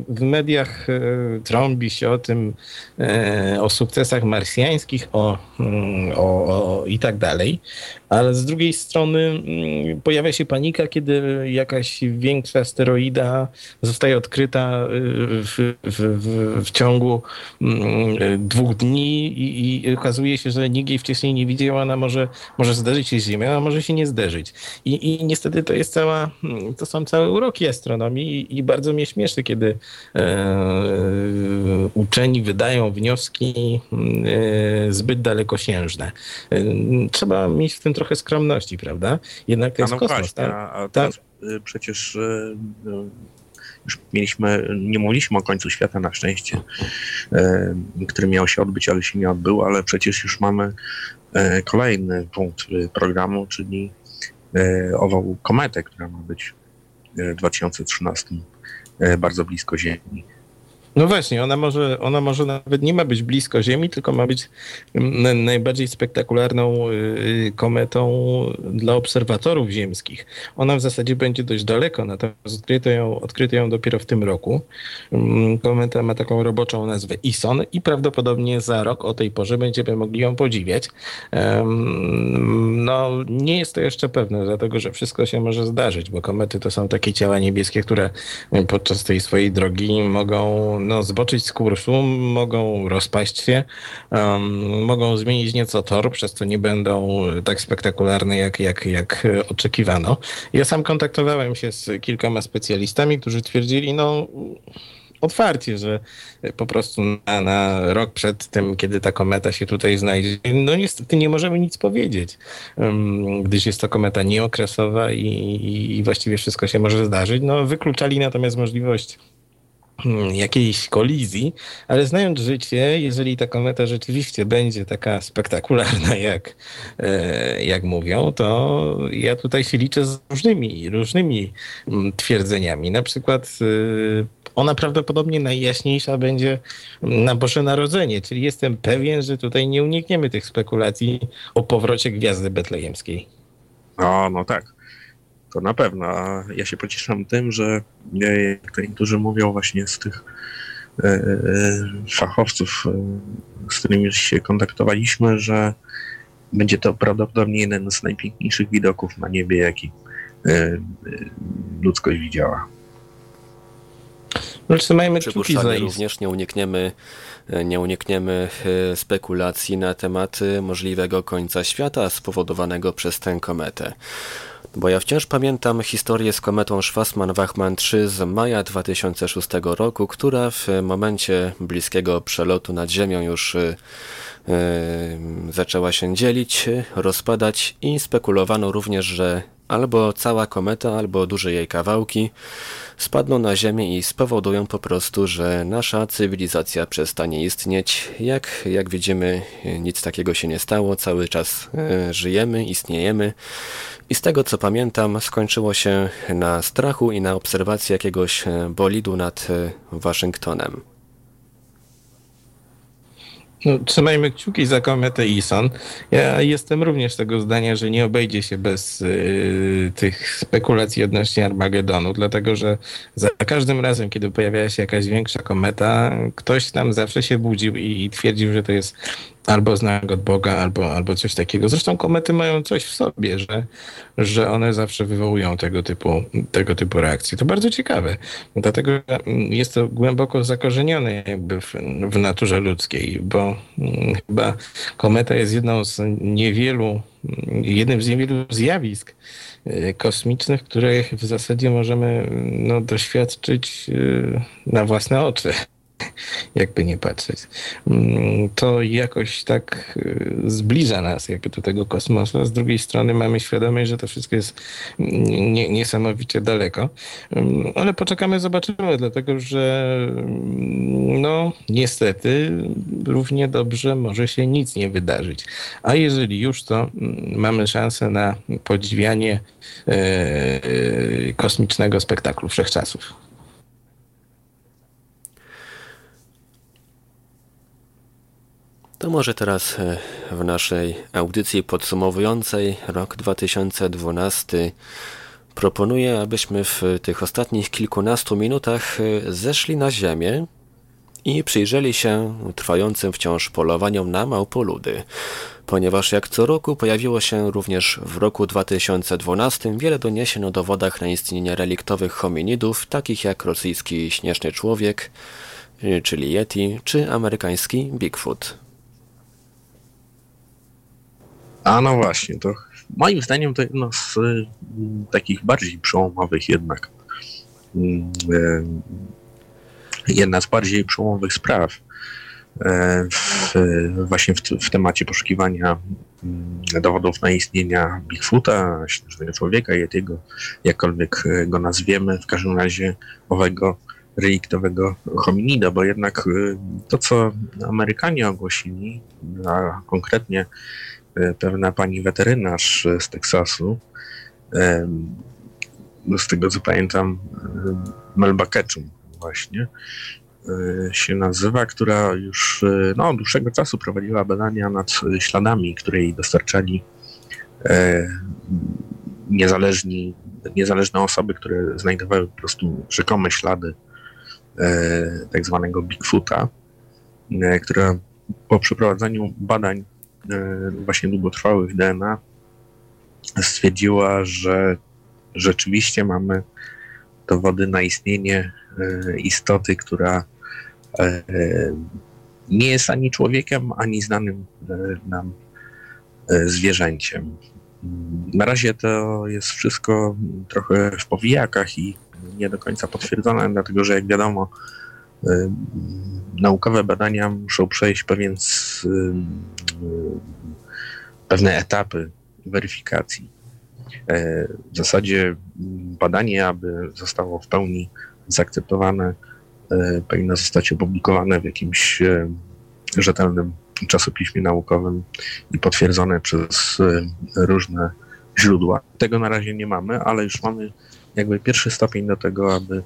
W mediach e, trąbi się o tym, e, o sukcesach marsjańskich, o, mm, o, o i tak dalej. Ale z drugiej strony mm, pojawia się panika, kiedy jakaś większa asteroida zostaje odkryta y, w, w, w, w ciągu mm, dwóch dni i, i okazuje się, że nikt jej wcześniej nie widział, ona może, może zderzyć się z Ziemią, a może się nie zderzyć. I, i niestety to jest cała, to są całe uroki astronomii i, i bardzo mnie śmieszy, kiedy e, uczeni wydają wnioski e, zbyt dalekosiężne. E, trzeba mieć w tym trochę skromności, prawda? Jednak to jest no kosmos, właśnie, tak? a, a teraz y, przecież y, y, już mieliśmy, nie mówiliśmy o końcu świata na szczęście, y, który miał się odbyć, ale się nie odbył, ale przecież już mamy kolejny punkt programu, czyli ową kometę, która ma być w 2013 y, bardzo blisko Ziemi. No właśnie, ona może, ona może nawet nie ma być blisko Ziemi, tylko ma być najbardziej spektakularną y, kometą dla obserwatorów ziemskich. Ona w zasadzie będzie dość daleko, natomiast odkryto ją, odkryto ją dopiero w tym roku. Mm, Kometa ma taką roboczą nazwę ISON i prawdopodobnie za rok o tej porze będziemy mogli ją podziwiać. No, nie jest to jeszcze pewne, dlatego że wszystko się może zdarzyć, bo komety to są takie ciała niebieskie, które podczas tej swojej drogi mogą no, zboczyć z kursu, mogą rozpaść się, um, mogą zmienić nieco tor, przez co nie będą tak spektakularne, jak, jak, jak oczekiwano. Ja sam kontaktowałem się z kilkoma specjalistami, którzy twierdzili, no otwarcie, że po prostu na, na rok przed tym, kiedy ta kometa się tutaj znajdzie, no niestety nie możemy nic powiedzieć, gdyż jest to kometa nieokresowa i, i, właściwie wszystko się może zdarzyć. No, wykluczali natomiast możliwość jakiejś kolizji, ale znając życie, jeżeli ta kometa rzeczywiście będzie taka spektakularna, jak, e, jak mówią, to ja tutaj się liczę z różnymi, różnymi mm, twierdzeniami. Na przykład e, ona prawdopodobnie najjaśniejsza będzie na Boże Narodzenie, czyli jestem pewien, że tutaj nie unikniemy tych spekulacji o powrocie Gwiazdy Betlejemskiej. O, no tak. To na pewno. A ja się pocieszam tym, że e, jak to niektórzy mówią właśnie z tych e, e, fachowców, z którymi się kontaktowaliśmy, że będzie to prawdopodobnie jeden z najpiękniejszych widoków na niebie, jaki ludzkość widziała. No, trzymajmy kciuki za również nie unikniemy, nie unikniemy spekulacji na temat możliwego końca świata spowodowanego przez tę kometę. Bo ja wciąż pamiętam historię z kometą Schwarzmann-Wachmann 3 z maja 2006 roku, która w momencie bliskiego przelotu nad Ziemią już e, zaczęła się dzielić, rozpadać i spekulowano również, że albo cała kometa, albo duże jej kawałki spadną na Ziemię i spowodują po prostu, że nasza cywilizacja przestanie istnieć. Jak, jak widzimy, nic takiego się nie stało, cały czas e, żyjemy, istniejemy. I z tego co pamiętam, skończyło się na strachu i na obserwacji jakiegoś e, bolidu nad e, Waszyngtonem. No, trzymajmy kciuki za kometę Ison. Ja jestem również tego zdania, że nie obejdzie się bez y, tych spekulacji odnośnie Armagedonu, dlatego że za każdym razem, kiedy pojawiała się jakaś większa kometa, ktoś tam zawsze się budził i, i twierdził, że to jest albo znak od Boga, albo, albo coś takiego. Zresztą komety mają coś w sobie, że, że one zawsze wywołują tego typu, tego typu reakcje. To bardzo ciekawe, dlatego że jest to głęboko zakorzenione jakby w, w naturze ludzkiej, bo hmm, chyba kometa jest jedną z niewielu, jednym z niewielu zjawisk y, kosmicznych, których w zasadzie możemy no, doświadczyć y, na własne oczy jakby nie patrzeć. Mm, to jakoś tak y, zbliża nas jakby do tego kosmosu, z drugiej strony mamy świadomość, że to wszystko jest nie, niesamowicie daleko. Mm, ale poczekamy, zobaczymy, dlatego że mm, no niestety równie dobrze może się nic nie wydarzyć. A jeżeli już, to mamy szansę na podziwianie e, e, kosmicznego spektaklu wszechczasów. To może teraz e, w naszej audycji podsumowującej rok 2012 proponuję, abyśmy w tych ostatnich kilkunastu minutach e, zeszli na ziemię i przyjrzeli się trwającym wciąż polowaniom na małpoludy, ponieważ jak co roku pojawiło się również w roku 2012 wiele doniesień o dowodach na istnienie reliktowych hominidów, takich jak rosyjski śnieżny człowiek, e, czyli Yeti, czy amerykański Bigfoot. A no właśnie, to moim zdaniem to jedno z y, takich bardziej przełomowych jednak. Y, jedna z bardziej przełomowych spraw e, w, właśnie w, w temacie poszukiwania y, dowodów na istnienia Bigfoota, śnieżnego człowieka, jakkolwiek go nazwiemy, w każdym razie owego reliktowego hominida, bo jednak to, co Amerykanie ogłosili, a konkretnie pewna pani weterynarz z Teksasu, z tego co pamiętam, Melba Ketchum właśnie e, się nazywa, która już e, no, od dłuższego czasu prowadziła badania nad śladami, które jej dostarczali niezależni, niezależne osoby, które znajdowały po prostu rzekome ślady tak zwanego Bigfoota, która po przeprowadzeniu badań E, właśnie długotrwałych DNA stwierdziła, że rzeczywiście mamy dowody na istnienie e, istoty, która e, nie jest ani człowiekiem, ani znanym nam zwierzęciem. Na razie to jest wszystko trochę w powijakach i nie do końca potwierdzone, dlatego że jak wiadomo, naukowe badania muszą przejść pewien pewne etapy weryfikacji. E, w zasadzie badanie, aby zostało w pełni zaakceptowane, e, powinno zostać opublikowane w jakimś e, rzetelnym czasopiśmie naukowym i potwierdzone przez różne źródła. Tego na razie nie mamy, ale już mamy jakby pierwszy stopień do tego, aby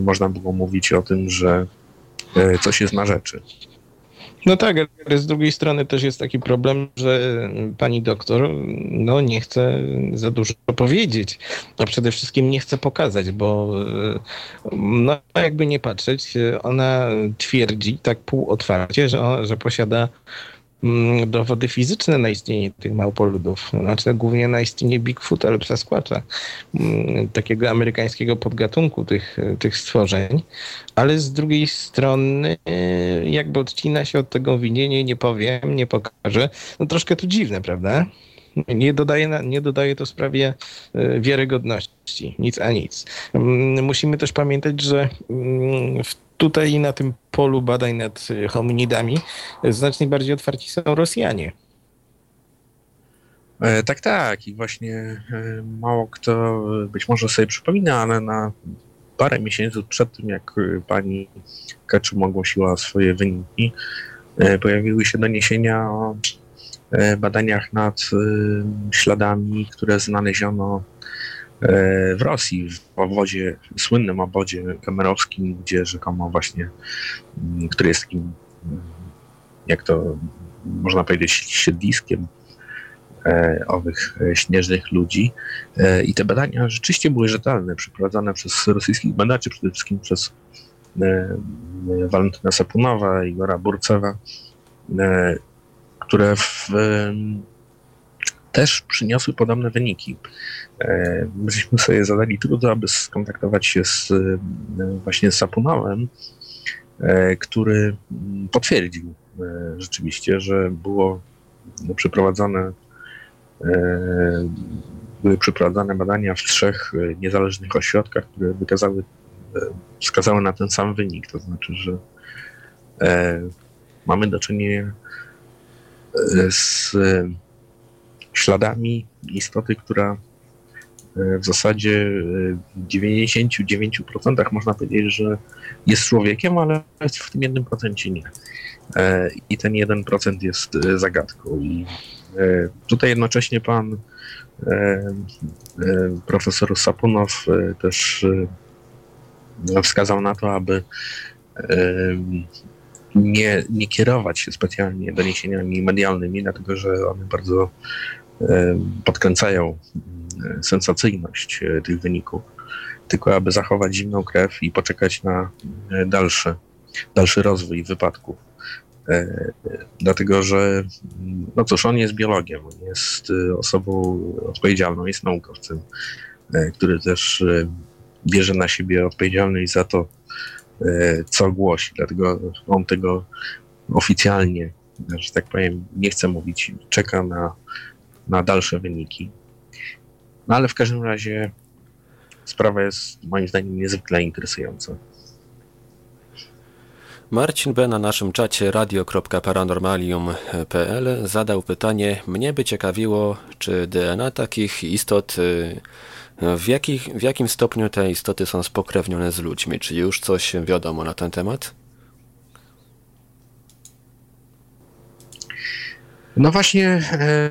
można było mówić o tym, że coś jest na rzeczy. No tak, ale z drugiej strony też jest taki problem, że pani doktor no, nie chce za dużo powiedzieć, a przede wszystkim nie chce pokazać, bo no, jakby nie patrzeć, ona twierdzi tak półotwarcie, że, że posiada dowody fizyczne na istnienie tych małpoludów, znaczy głównie na istnienie Bigfoot albo Sasquatcha, mm, takiego amerykańskiego podgatunku tych, tych stworzeń, ale z drugiej strony jakby odcina się od tego winienia, nie powiem, nie pokażę. No troszkę to dziwne, prawda? Nie dodaje, nie dodaje to sprawie e, wiarygodności, nic a nic. Mm, musimy też pamiętać, że w tutaj na tym polu badań nad hominidami znacznie bardziej otwarci są Rosjanie. E, tak, tak. I właśnie e, mało kto być może sobie przypomina, ale na parę miesięcy przed tym, jak e, pani Kaczym ogłosiła swoje wyniki, e, pojawiły się doniesienia o e, badaniach nad e, śladami, które znaleziono e, w Rosji, w obwodzie, słynnym obwodzie kamerowskim, gdzie rzekomo właśnie, m, który jest takim, m, jak to można powiedzieć, siedliskiem e, owych e, śnieżnych ludzi. E, I te badania rzeczywiście były rzetelne, przeprowadzone przez rosyjskich badaczy, przede wszystkim przez e, e, Walentyna Sapunowa, Igora Burcewa, e, które w, też przyniosły podobne wyniki. E, Myśmy sobie zadali trud, aby skontaktować się z e, właśnie z Sapunowem, e, który mm, potwierdził e, rzeczywiście, że było przeprowadzone e, były przeprowadzane badania w trzech e, niezależnych ośrodkach, które wykazały, e, wskazały na ten sam wynik. To znaczy, że e, mamy do czynienia e, z e, śladami istoty, która e, w zasadzie e, w 99% można powiedzieć, że jest człowiekiem, ale w tym 1% nie. E, I ten 1% jest zagadką. I tutaj jednocześnie pan profesor Sapunow też wskazał na to, aby nie, nie kierować się specjalnie doniesieniami medialnymi, dlatego że one bardzo podkręcają mm, sensacyjność e, tych wyników, tylko aby zachować zimną krew i poczekać na e, dalszy, dalszy rozwój wypadków. E, e, Dlatego, że mm, no cóż, on jest biologiem, on jest e, osobą odpowiedzialną, jest naukowcem, e, który też e, bierze na siebie odpowiedzialność za to, e, co głosi. Dlatego on tego oficjalnie, że tak powiem, nie chce mówić, czeka na, na dalsze wyniki. No ale w każdym razie sprawa jest moim zdaniem niezwykle interesująca. Marcin B. na naszym czacie radio.paranormalium.pl zadał pytanie, mnie by ciekawiło, czy DNA takich istot, y, w, jakich, w jakim stopniu te istoty są spokrewnione z ludźmi? Czy już coś wiadomo na ten temat? No właśnie, e,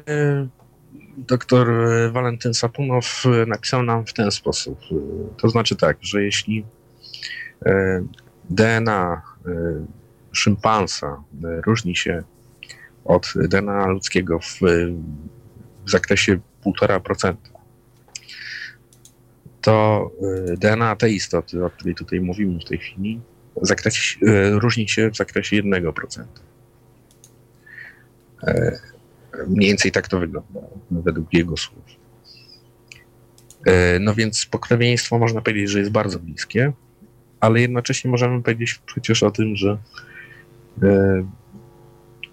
doktor Walentyn Sapunow e, napisał nam w ten sposób. E, To znaczy tak, że jeśli e, DNA e, szympansa e, różni się od DNA ludzkiego w, w zakresie 1,5%, to e, DNA tej istoty, o której tutaj mówimy w tej chwili, w zakresie, e, różni się w zakresie 1%. Mniej więcej tak to wygląda, według jego słów. E, No więc pokrewieństwo można powiedzieć, że jest bardzo bliskie, ale jednocześnie możemy powiedzieć przecież o tym, że e,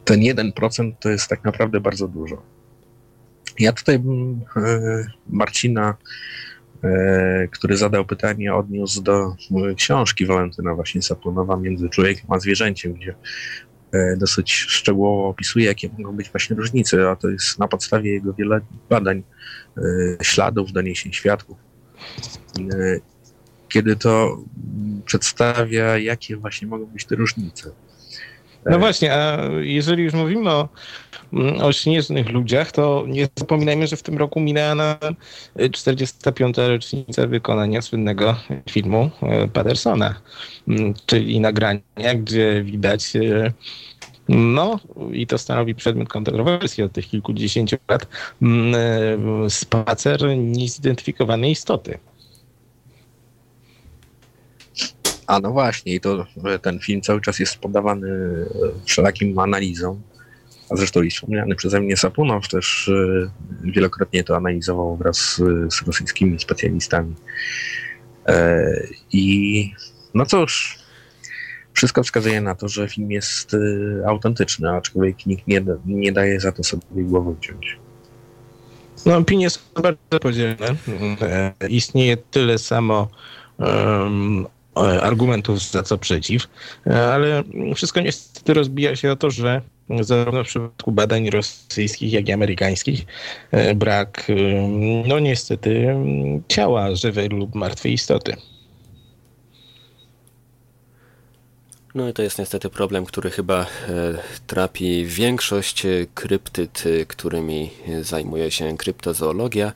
ten 1% to jest tak naprawdę bardzo dużo. Ja tutaj bym e, Marcina, który zadał pytanie, odniósł do książki Walentyna właśnie Sapunowa Między człowiekiem a zwierzęciem, gdzie dosyć szczegółowo opisuje, jakie mogą być właśnie różnice, a to jest na podstawie jego wieloletnich badań, e, śladów, doniesień świadków. E, Kiedy to przedstawia, jakie właśnie mogą być te różnice. No właśnie, a jeżeli już mówimy o, mm, o śnieżnych ludziach, to nie zapominajmy, że w tym roku minęła nam 45. rocznica wykonania słynnego filmu e, Patersona, mm, czyli nagrania, gdzie widać e, no, i to stanowi przedmiot kontrowersji od tych kilkudziesięciu lat, mm, e, spacer niezidentyfikowanej istoty. A no właśnie, i to ten film cały czas jest poddawany e, wszelakim analizom. A zresztą i wspomniany przeze mnie Sapunow też e, wielokrotnie to analizował wraz z, z rosyjskimi specjalistami. E, I no cóż, wszystko wskazuje na to, że film jest autentyczny, aczkolwiek nikt nie, nie daje za to sobie głowy wziąć. No, opinie są bardzo podzielne. Istnieje tyle samo argumentów za co przeciw, e, ale wszystko niestety rozbija się o to, że zarówno w przypadku badań rosyjskich, jak i amerykańskich, e, brak, e, no niestety, ciała żywej lub martwej istoty. No i to jest niestety problem, który chyba e, trapi większość e, kryptyd, e, którymi zajmuje się kryptozoologia.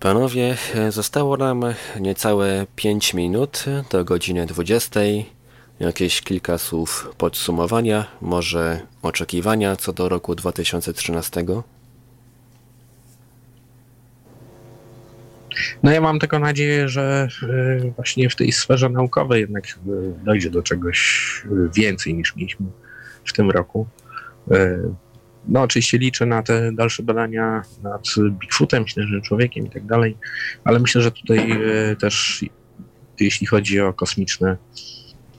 Panowie, e, zostało nam niecałe 5 minut do godziny 20. Jakieś kilka słów podsumowania, może oczekiwania co do roku 2013. No ja mam tylko nadzieję, że y, właśnie w tej sferze naukowej jednak y, dojdzie do czegoś więcej niż mieliśmy w tym roku. No oczywiście liczę na te dalsze badania nad Bigfootem, śnieżnym człowiekiem i tak dalej, ale myślę, że tutaj y, też jeśli chodzi o kosmiczne,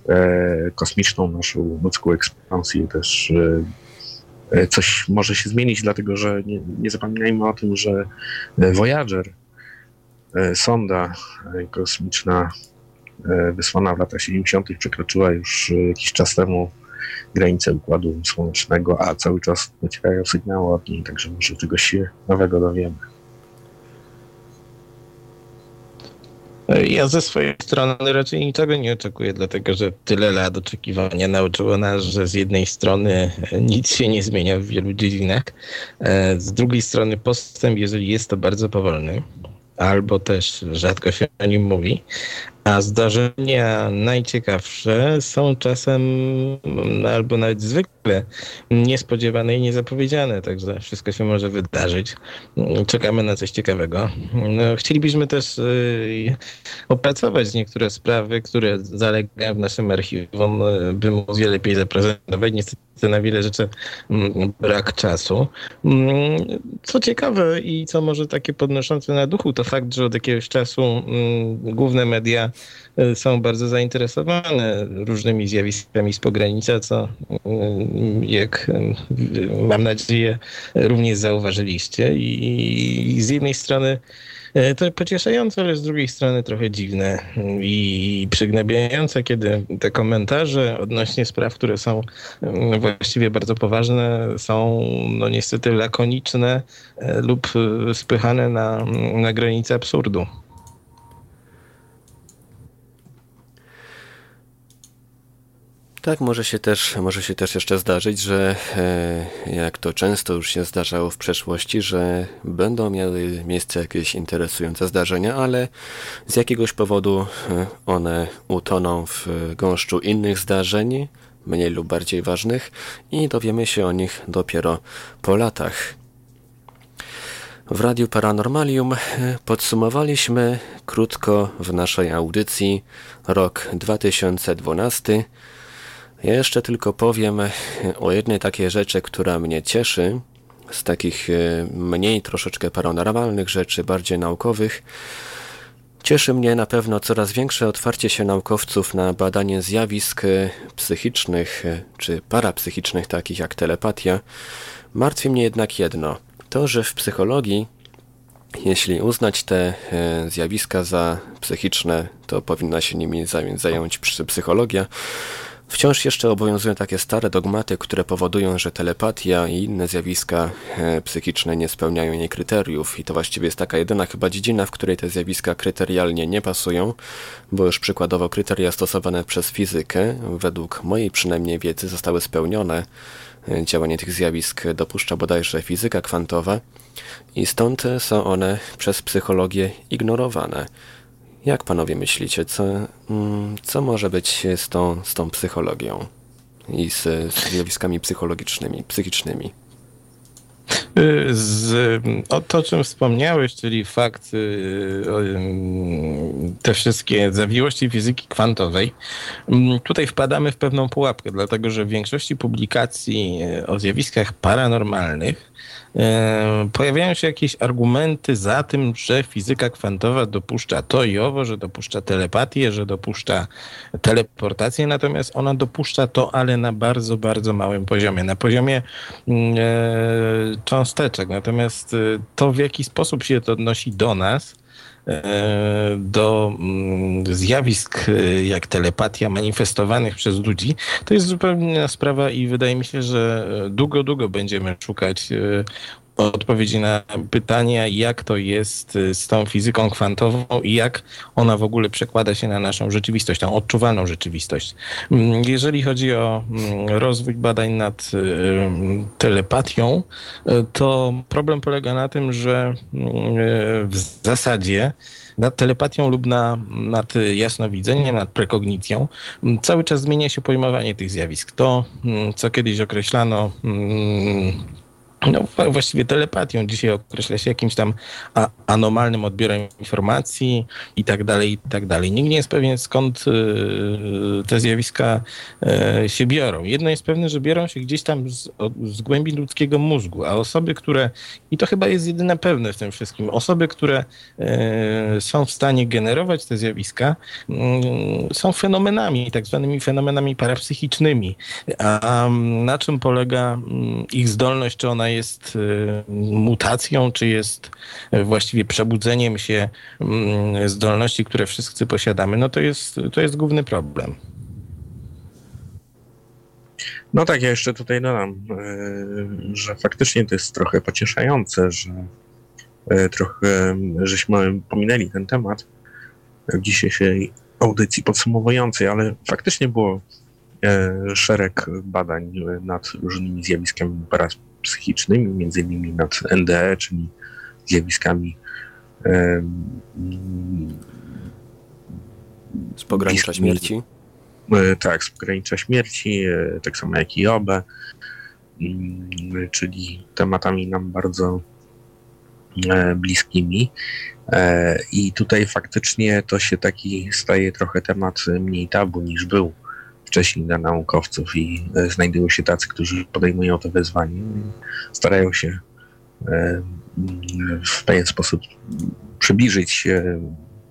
e, kosmiczną naszą ludzką ekspansję też y, coś może się zmienić, dlatego że nie, nie zapominajmy o tym, że e, Voyager e, sonda e, kosmiczna e, wysłana w latach 70. przekroczyła już e, jakiś czas temu granicę Układu Słonecznego, a cały czas docierają sygnały od niej, także może czegoś się nowego dowiemy. Ja ze swojej strony raczej niczego nie oczekuję, dlatego że tyle lat oczekiwania nauczyło nas, że z jednej strony nic się nie zmienia w wielu dziedzinach, e, z drugiej strony postęp, jeżeli jest to bardzo powolny, albo też rzadko się o nim mówi, a zdarzenia najciekawsze są czasem albo nawet zwykle niespodziewane i niezapowiedziane, także wszystko się może wydarzyć. Czekamy na coś ciekawego. No, chcielibyśmy też y, opracować niektóre sprawy, które zalegają w naszym archiwum, y, by móc je lepiej zaprezentować. Niestety na wiele rzeczy mm, brak czasu. Mm, Co ciekawe i co może takie podnoszące na duchu, to fakt, że od jakiegoś czasu mm, główne media są bardzo zainteresowane różnymi zjawiskami z pogranicza, co mm, jak y, mam nadzieję również zauważyliście. I, z jednej strony e, to pocieszające, ale z drugiej strony trochę dziwne i przygnębiające, kiedy te komentarze odnośnie spraw, które są mm, właściwie bardzo poważne, są no niestety lakoniczne e, lub e, spychane na, na granicę absurdu. Tak, może się też, może się też jeszcze zdarzyć, że e, jak to często już się zdarzało w przeszłości, że będą miały miejsce jakieś interesujące zdarzenia, ale z jakiegoś powodu e, one utoną w gąszczu innych zdarzeń, mniej lub bardziej ważnych i dowiemy się o nich dopiero po latach. W Radiu Paranormalium e, podsumowaliśmy krótko w naszej audycji rok 2012. Ja jeszcze tylko powiem e, o jednej takiej rzeczy, która mnie cieszy, z takich e, mniej troszeczkę paranormalnych rzeczy, bardziej naukowych. Cieszy mnie na pewno coraz większe otwarcie się naukowców na badanie zjawisk e, psychicznych czy parapsychicznych, takich jak telepatia. Martwi mnie jednak jedno: to, że w psychologii, jeśli uznać te zjawiska za psychiczne, to powinna się nimi zaj- zająć psy- psychologia. Wciąż jeszcze obowiązują takie stare dogmaty, które powodują, że telepatia i inne zjawiska e, psychiczne nie spełniają jej kryteriów i to właściwie jest taka jedyna chyba dziedzina, w której te zjawiska kryterialnie nie pasują, bo już przykładowo kryteria stosowane przez fizykę, według mojej przynajmniej wiedzy, zostały spełnione. E, Działanie tych zjawisk dopuszcza bodajże fizyka kwantowa i stąd są one przez psychologię ignorowane. Jak panowie myślicie, co, mm, co może być z tą, z tą psychologią i z, z zjawiskami psychologicznymi, psychicznymi? Y, Z, o to, o czym wspomniałeś, czyli fakt, y, te wszystkie zawiłości fizyki kwantowej, ym, tutaj wpadamy w pewną pułapkę, dlatego że w większości publikacji y, o zjawiskach paranormalnych pojawiają się jakieś argumenty za tym, że fizyka kwantowa dopuszcza to i owo, że dopuszcza telepatię, że dopuszcza teleportację, natomiast ona dopuszcza to, ale na bardzo, bardzo małym poziomie, na poziomie mm, e, cząsteczek. Natomiast e, to, w jaki sposób się to odnosi do nas, e, do mm, zjawisk e, jak telepatia manifestowanych przez ludzi, to jest zupełnie inna sprawa i wydaje mi się, że długo, długo będziemy szukać odpowiedzi na pytanie, jak to jest y, z tą fizyką kwantową i jak ona w ogóle przekłada się na naszą rzeczywistość, tą odczuwalną rzeczywistość. Mm, jeżeli chodzi o mm, rozwój badań nad y, telepatią, y, to problem polega na tym, że w zasadzie nad telepatią lub na, nad jasnowidzeniem, nad prekognicją, cały czas zmienia się pojmowanie tych zjawisk. To, co kiedyś określano no, właściwie telepatią dzisiaj określa się jakimś tam anomalnym odbiorem informacji i tak dalej, i tak dalej. Nikt nie jest pewien skąd y, te zjawiska y, się biorą. Jedno jest pewne, że biorą się gdzieś tam z, z głębi ludzkiego mózgu, a osoby, które, i to chyba jest jedyne pewne w tym wszystkim, osoby, które y, są w stanie generować te zjawiska, są fenomenami, tak zwanymi fenomenami parapsychicznymi. A na czym polega ich zdolność, czy ona jest y, mutacją, czy jest y, właściwie przebudzeniem się mm, zdolności, które wszyscy posiadamy, no to jest, to jest główny problem. No tak, ja jeszcze tutaj dodam, y, że faktycznie to jest trochę pocieszające, że trochę żeśmy pominęli ten temat w dzisiejszej audycji podsumowującej, ale faktycznie było szereg badań nad różnymi zjawiskami psychicznymi, między innymi nad NDE, czyli zjawiskami z pogranicza śmierci. E, tak, z pogranicza śmierci, e, tak samo jak i OBE, mm, czyli tematami nam bardzo e, bliskimi. I tutaj faktycznie to się taki staje trochę temat mniej tabu niż był wcześniej dla naukowców i e, znajdują się tacy, którzy podejmują to wyzwanie starają się e, w pewien sposób przybliżyć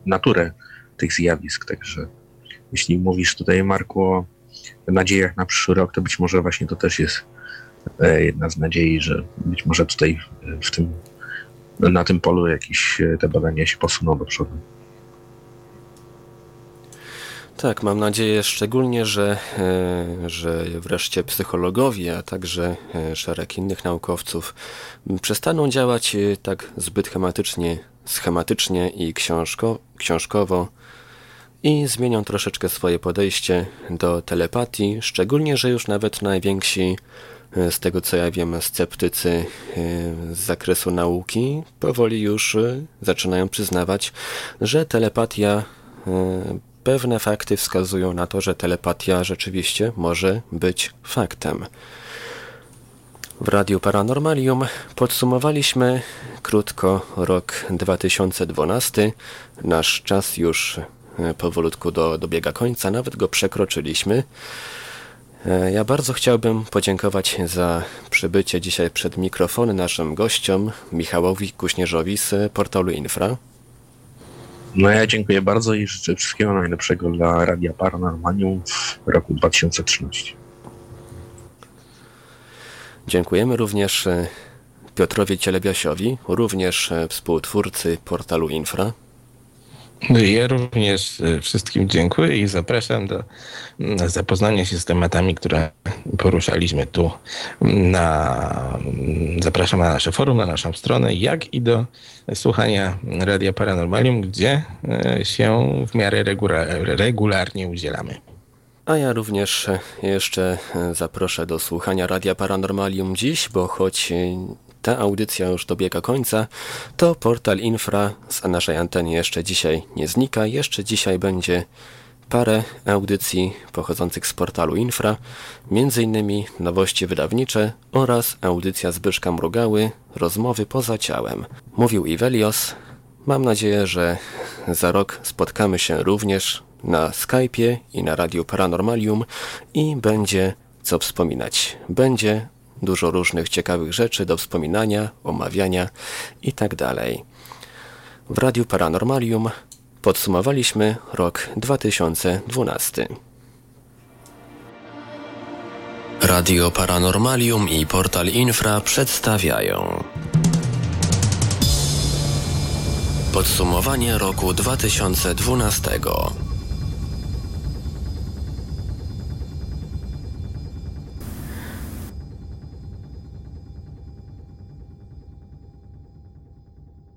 naturę tych zjawisk. Także jeśli mówisz tutaj, Marku, o nadziejach na przyszły rok, to być może właśnie to też jest e, jedna z nadziei, że być może tutaj w tym, na tym polu jakieś te badania się posuną do przodu. Tak, mam nadzieję szczególnie, że, e, że wreszcie psychologowie, a także e, szereg innych naukowców przestaną działać e, tak zbyt schematycznie, schematycznie i książko, książkowo i zmienią troszeczkę swoje podejście do telepatii, szczególnie, że już nawet najwięksi z tego co ja wiem, sceptycy z zakresu nauki powoli już zaczynają przyznawać, że telepatia pewne fakty wskazują na to, że telepatia rzeczywiście może być faktem. W Radiu Paranormalium podsumowaliśmy krótko rok 2012. Nasz czas już e, powolutku do, dobiega końca, nawet go przekroczyliśmy. E, ja bardzo chciałbym podziękować za przybycie dzisiaj przed mikrofony naszym gościom, Michałowi Kuśnierzowi z portalu Infra. No ja dziękuję bardzo i życzę wszystkiego najlepszego dla Radia Paranormalium w roku 2013. Dziękujemy również e, Piotrowi Cielebiasiowi, również e, współtwórcy portalu Infra. No ja również e, wszystkim dziękuję i zapraszam do mm, zapoznania się z tematami, które poruszaliśmy tu. Na, mm, zapraszam na nasze forum, na naszą stronę, jak i do słuchania Radia Paranormalium, gdzie e, się w miarę regularnie udzielamy. A ja również jeszcze zaproszę do słuchania Radia Paranormalium dziś, bo choć ta audycja już dobiega końca, to portal Infra z naszej anteny jeszcze dzisiaj nie znika. Jeszcze dzisiaj będzie parę audycji pochodzących z portalu Infra, m.in. nowości wydawnicze oraz audycja Zbyszka Mrugały, rozmowy poza ciałem. Mówił Iwelios. Mam nadzieję, że za rok spotkamy się również na Skype'ie i na Radiu Paranormalium i będzie co wspominać. Będzie dużo różnych ciekawych rzeczy do wspominania, omawiania itd. Tak w Radiu Paranormalium podsumowaliśmy rok 2012. Radio Paranormalium i Portal Infra przedstawiają Podsumowanie roku 2012.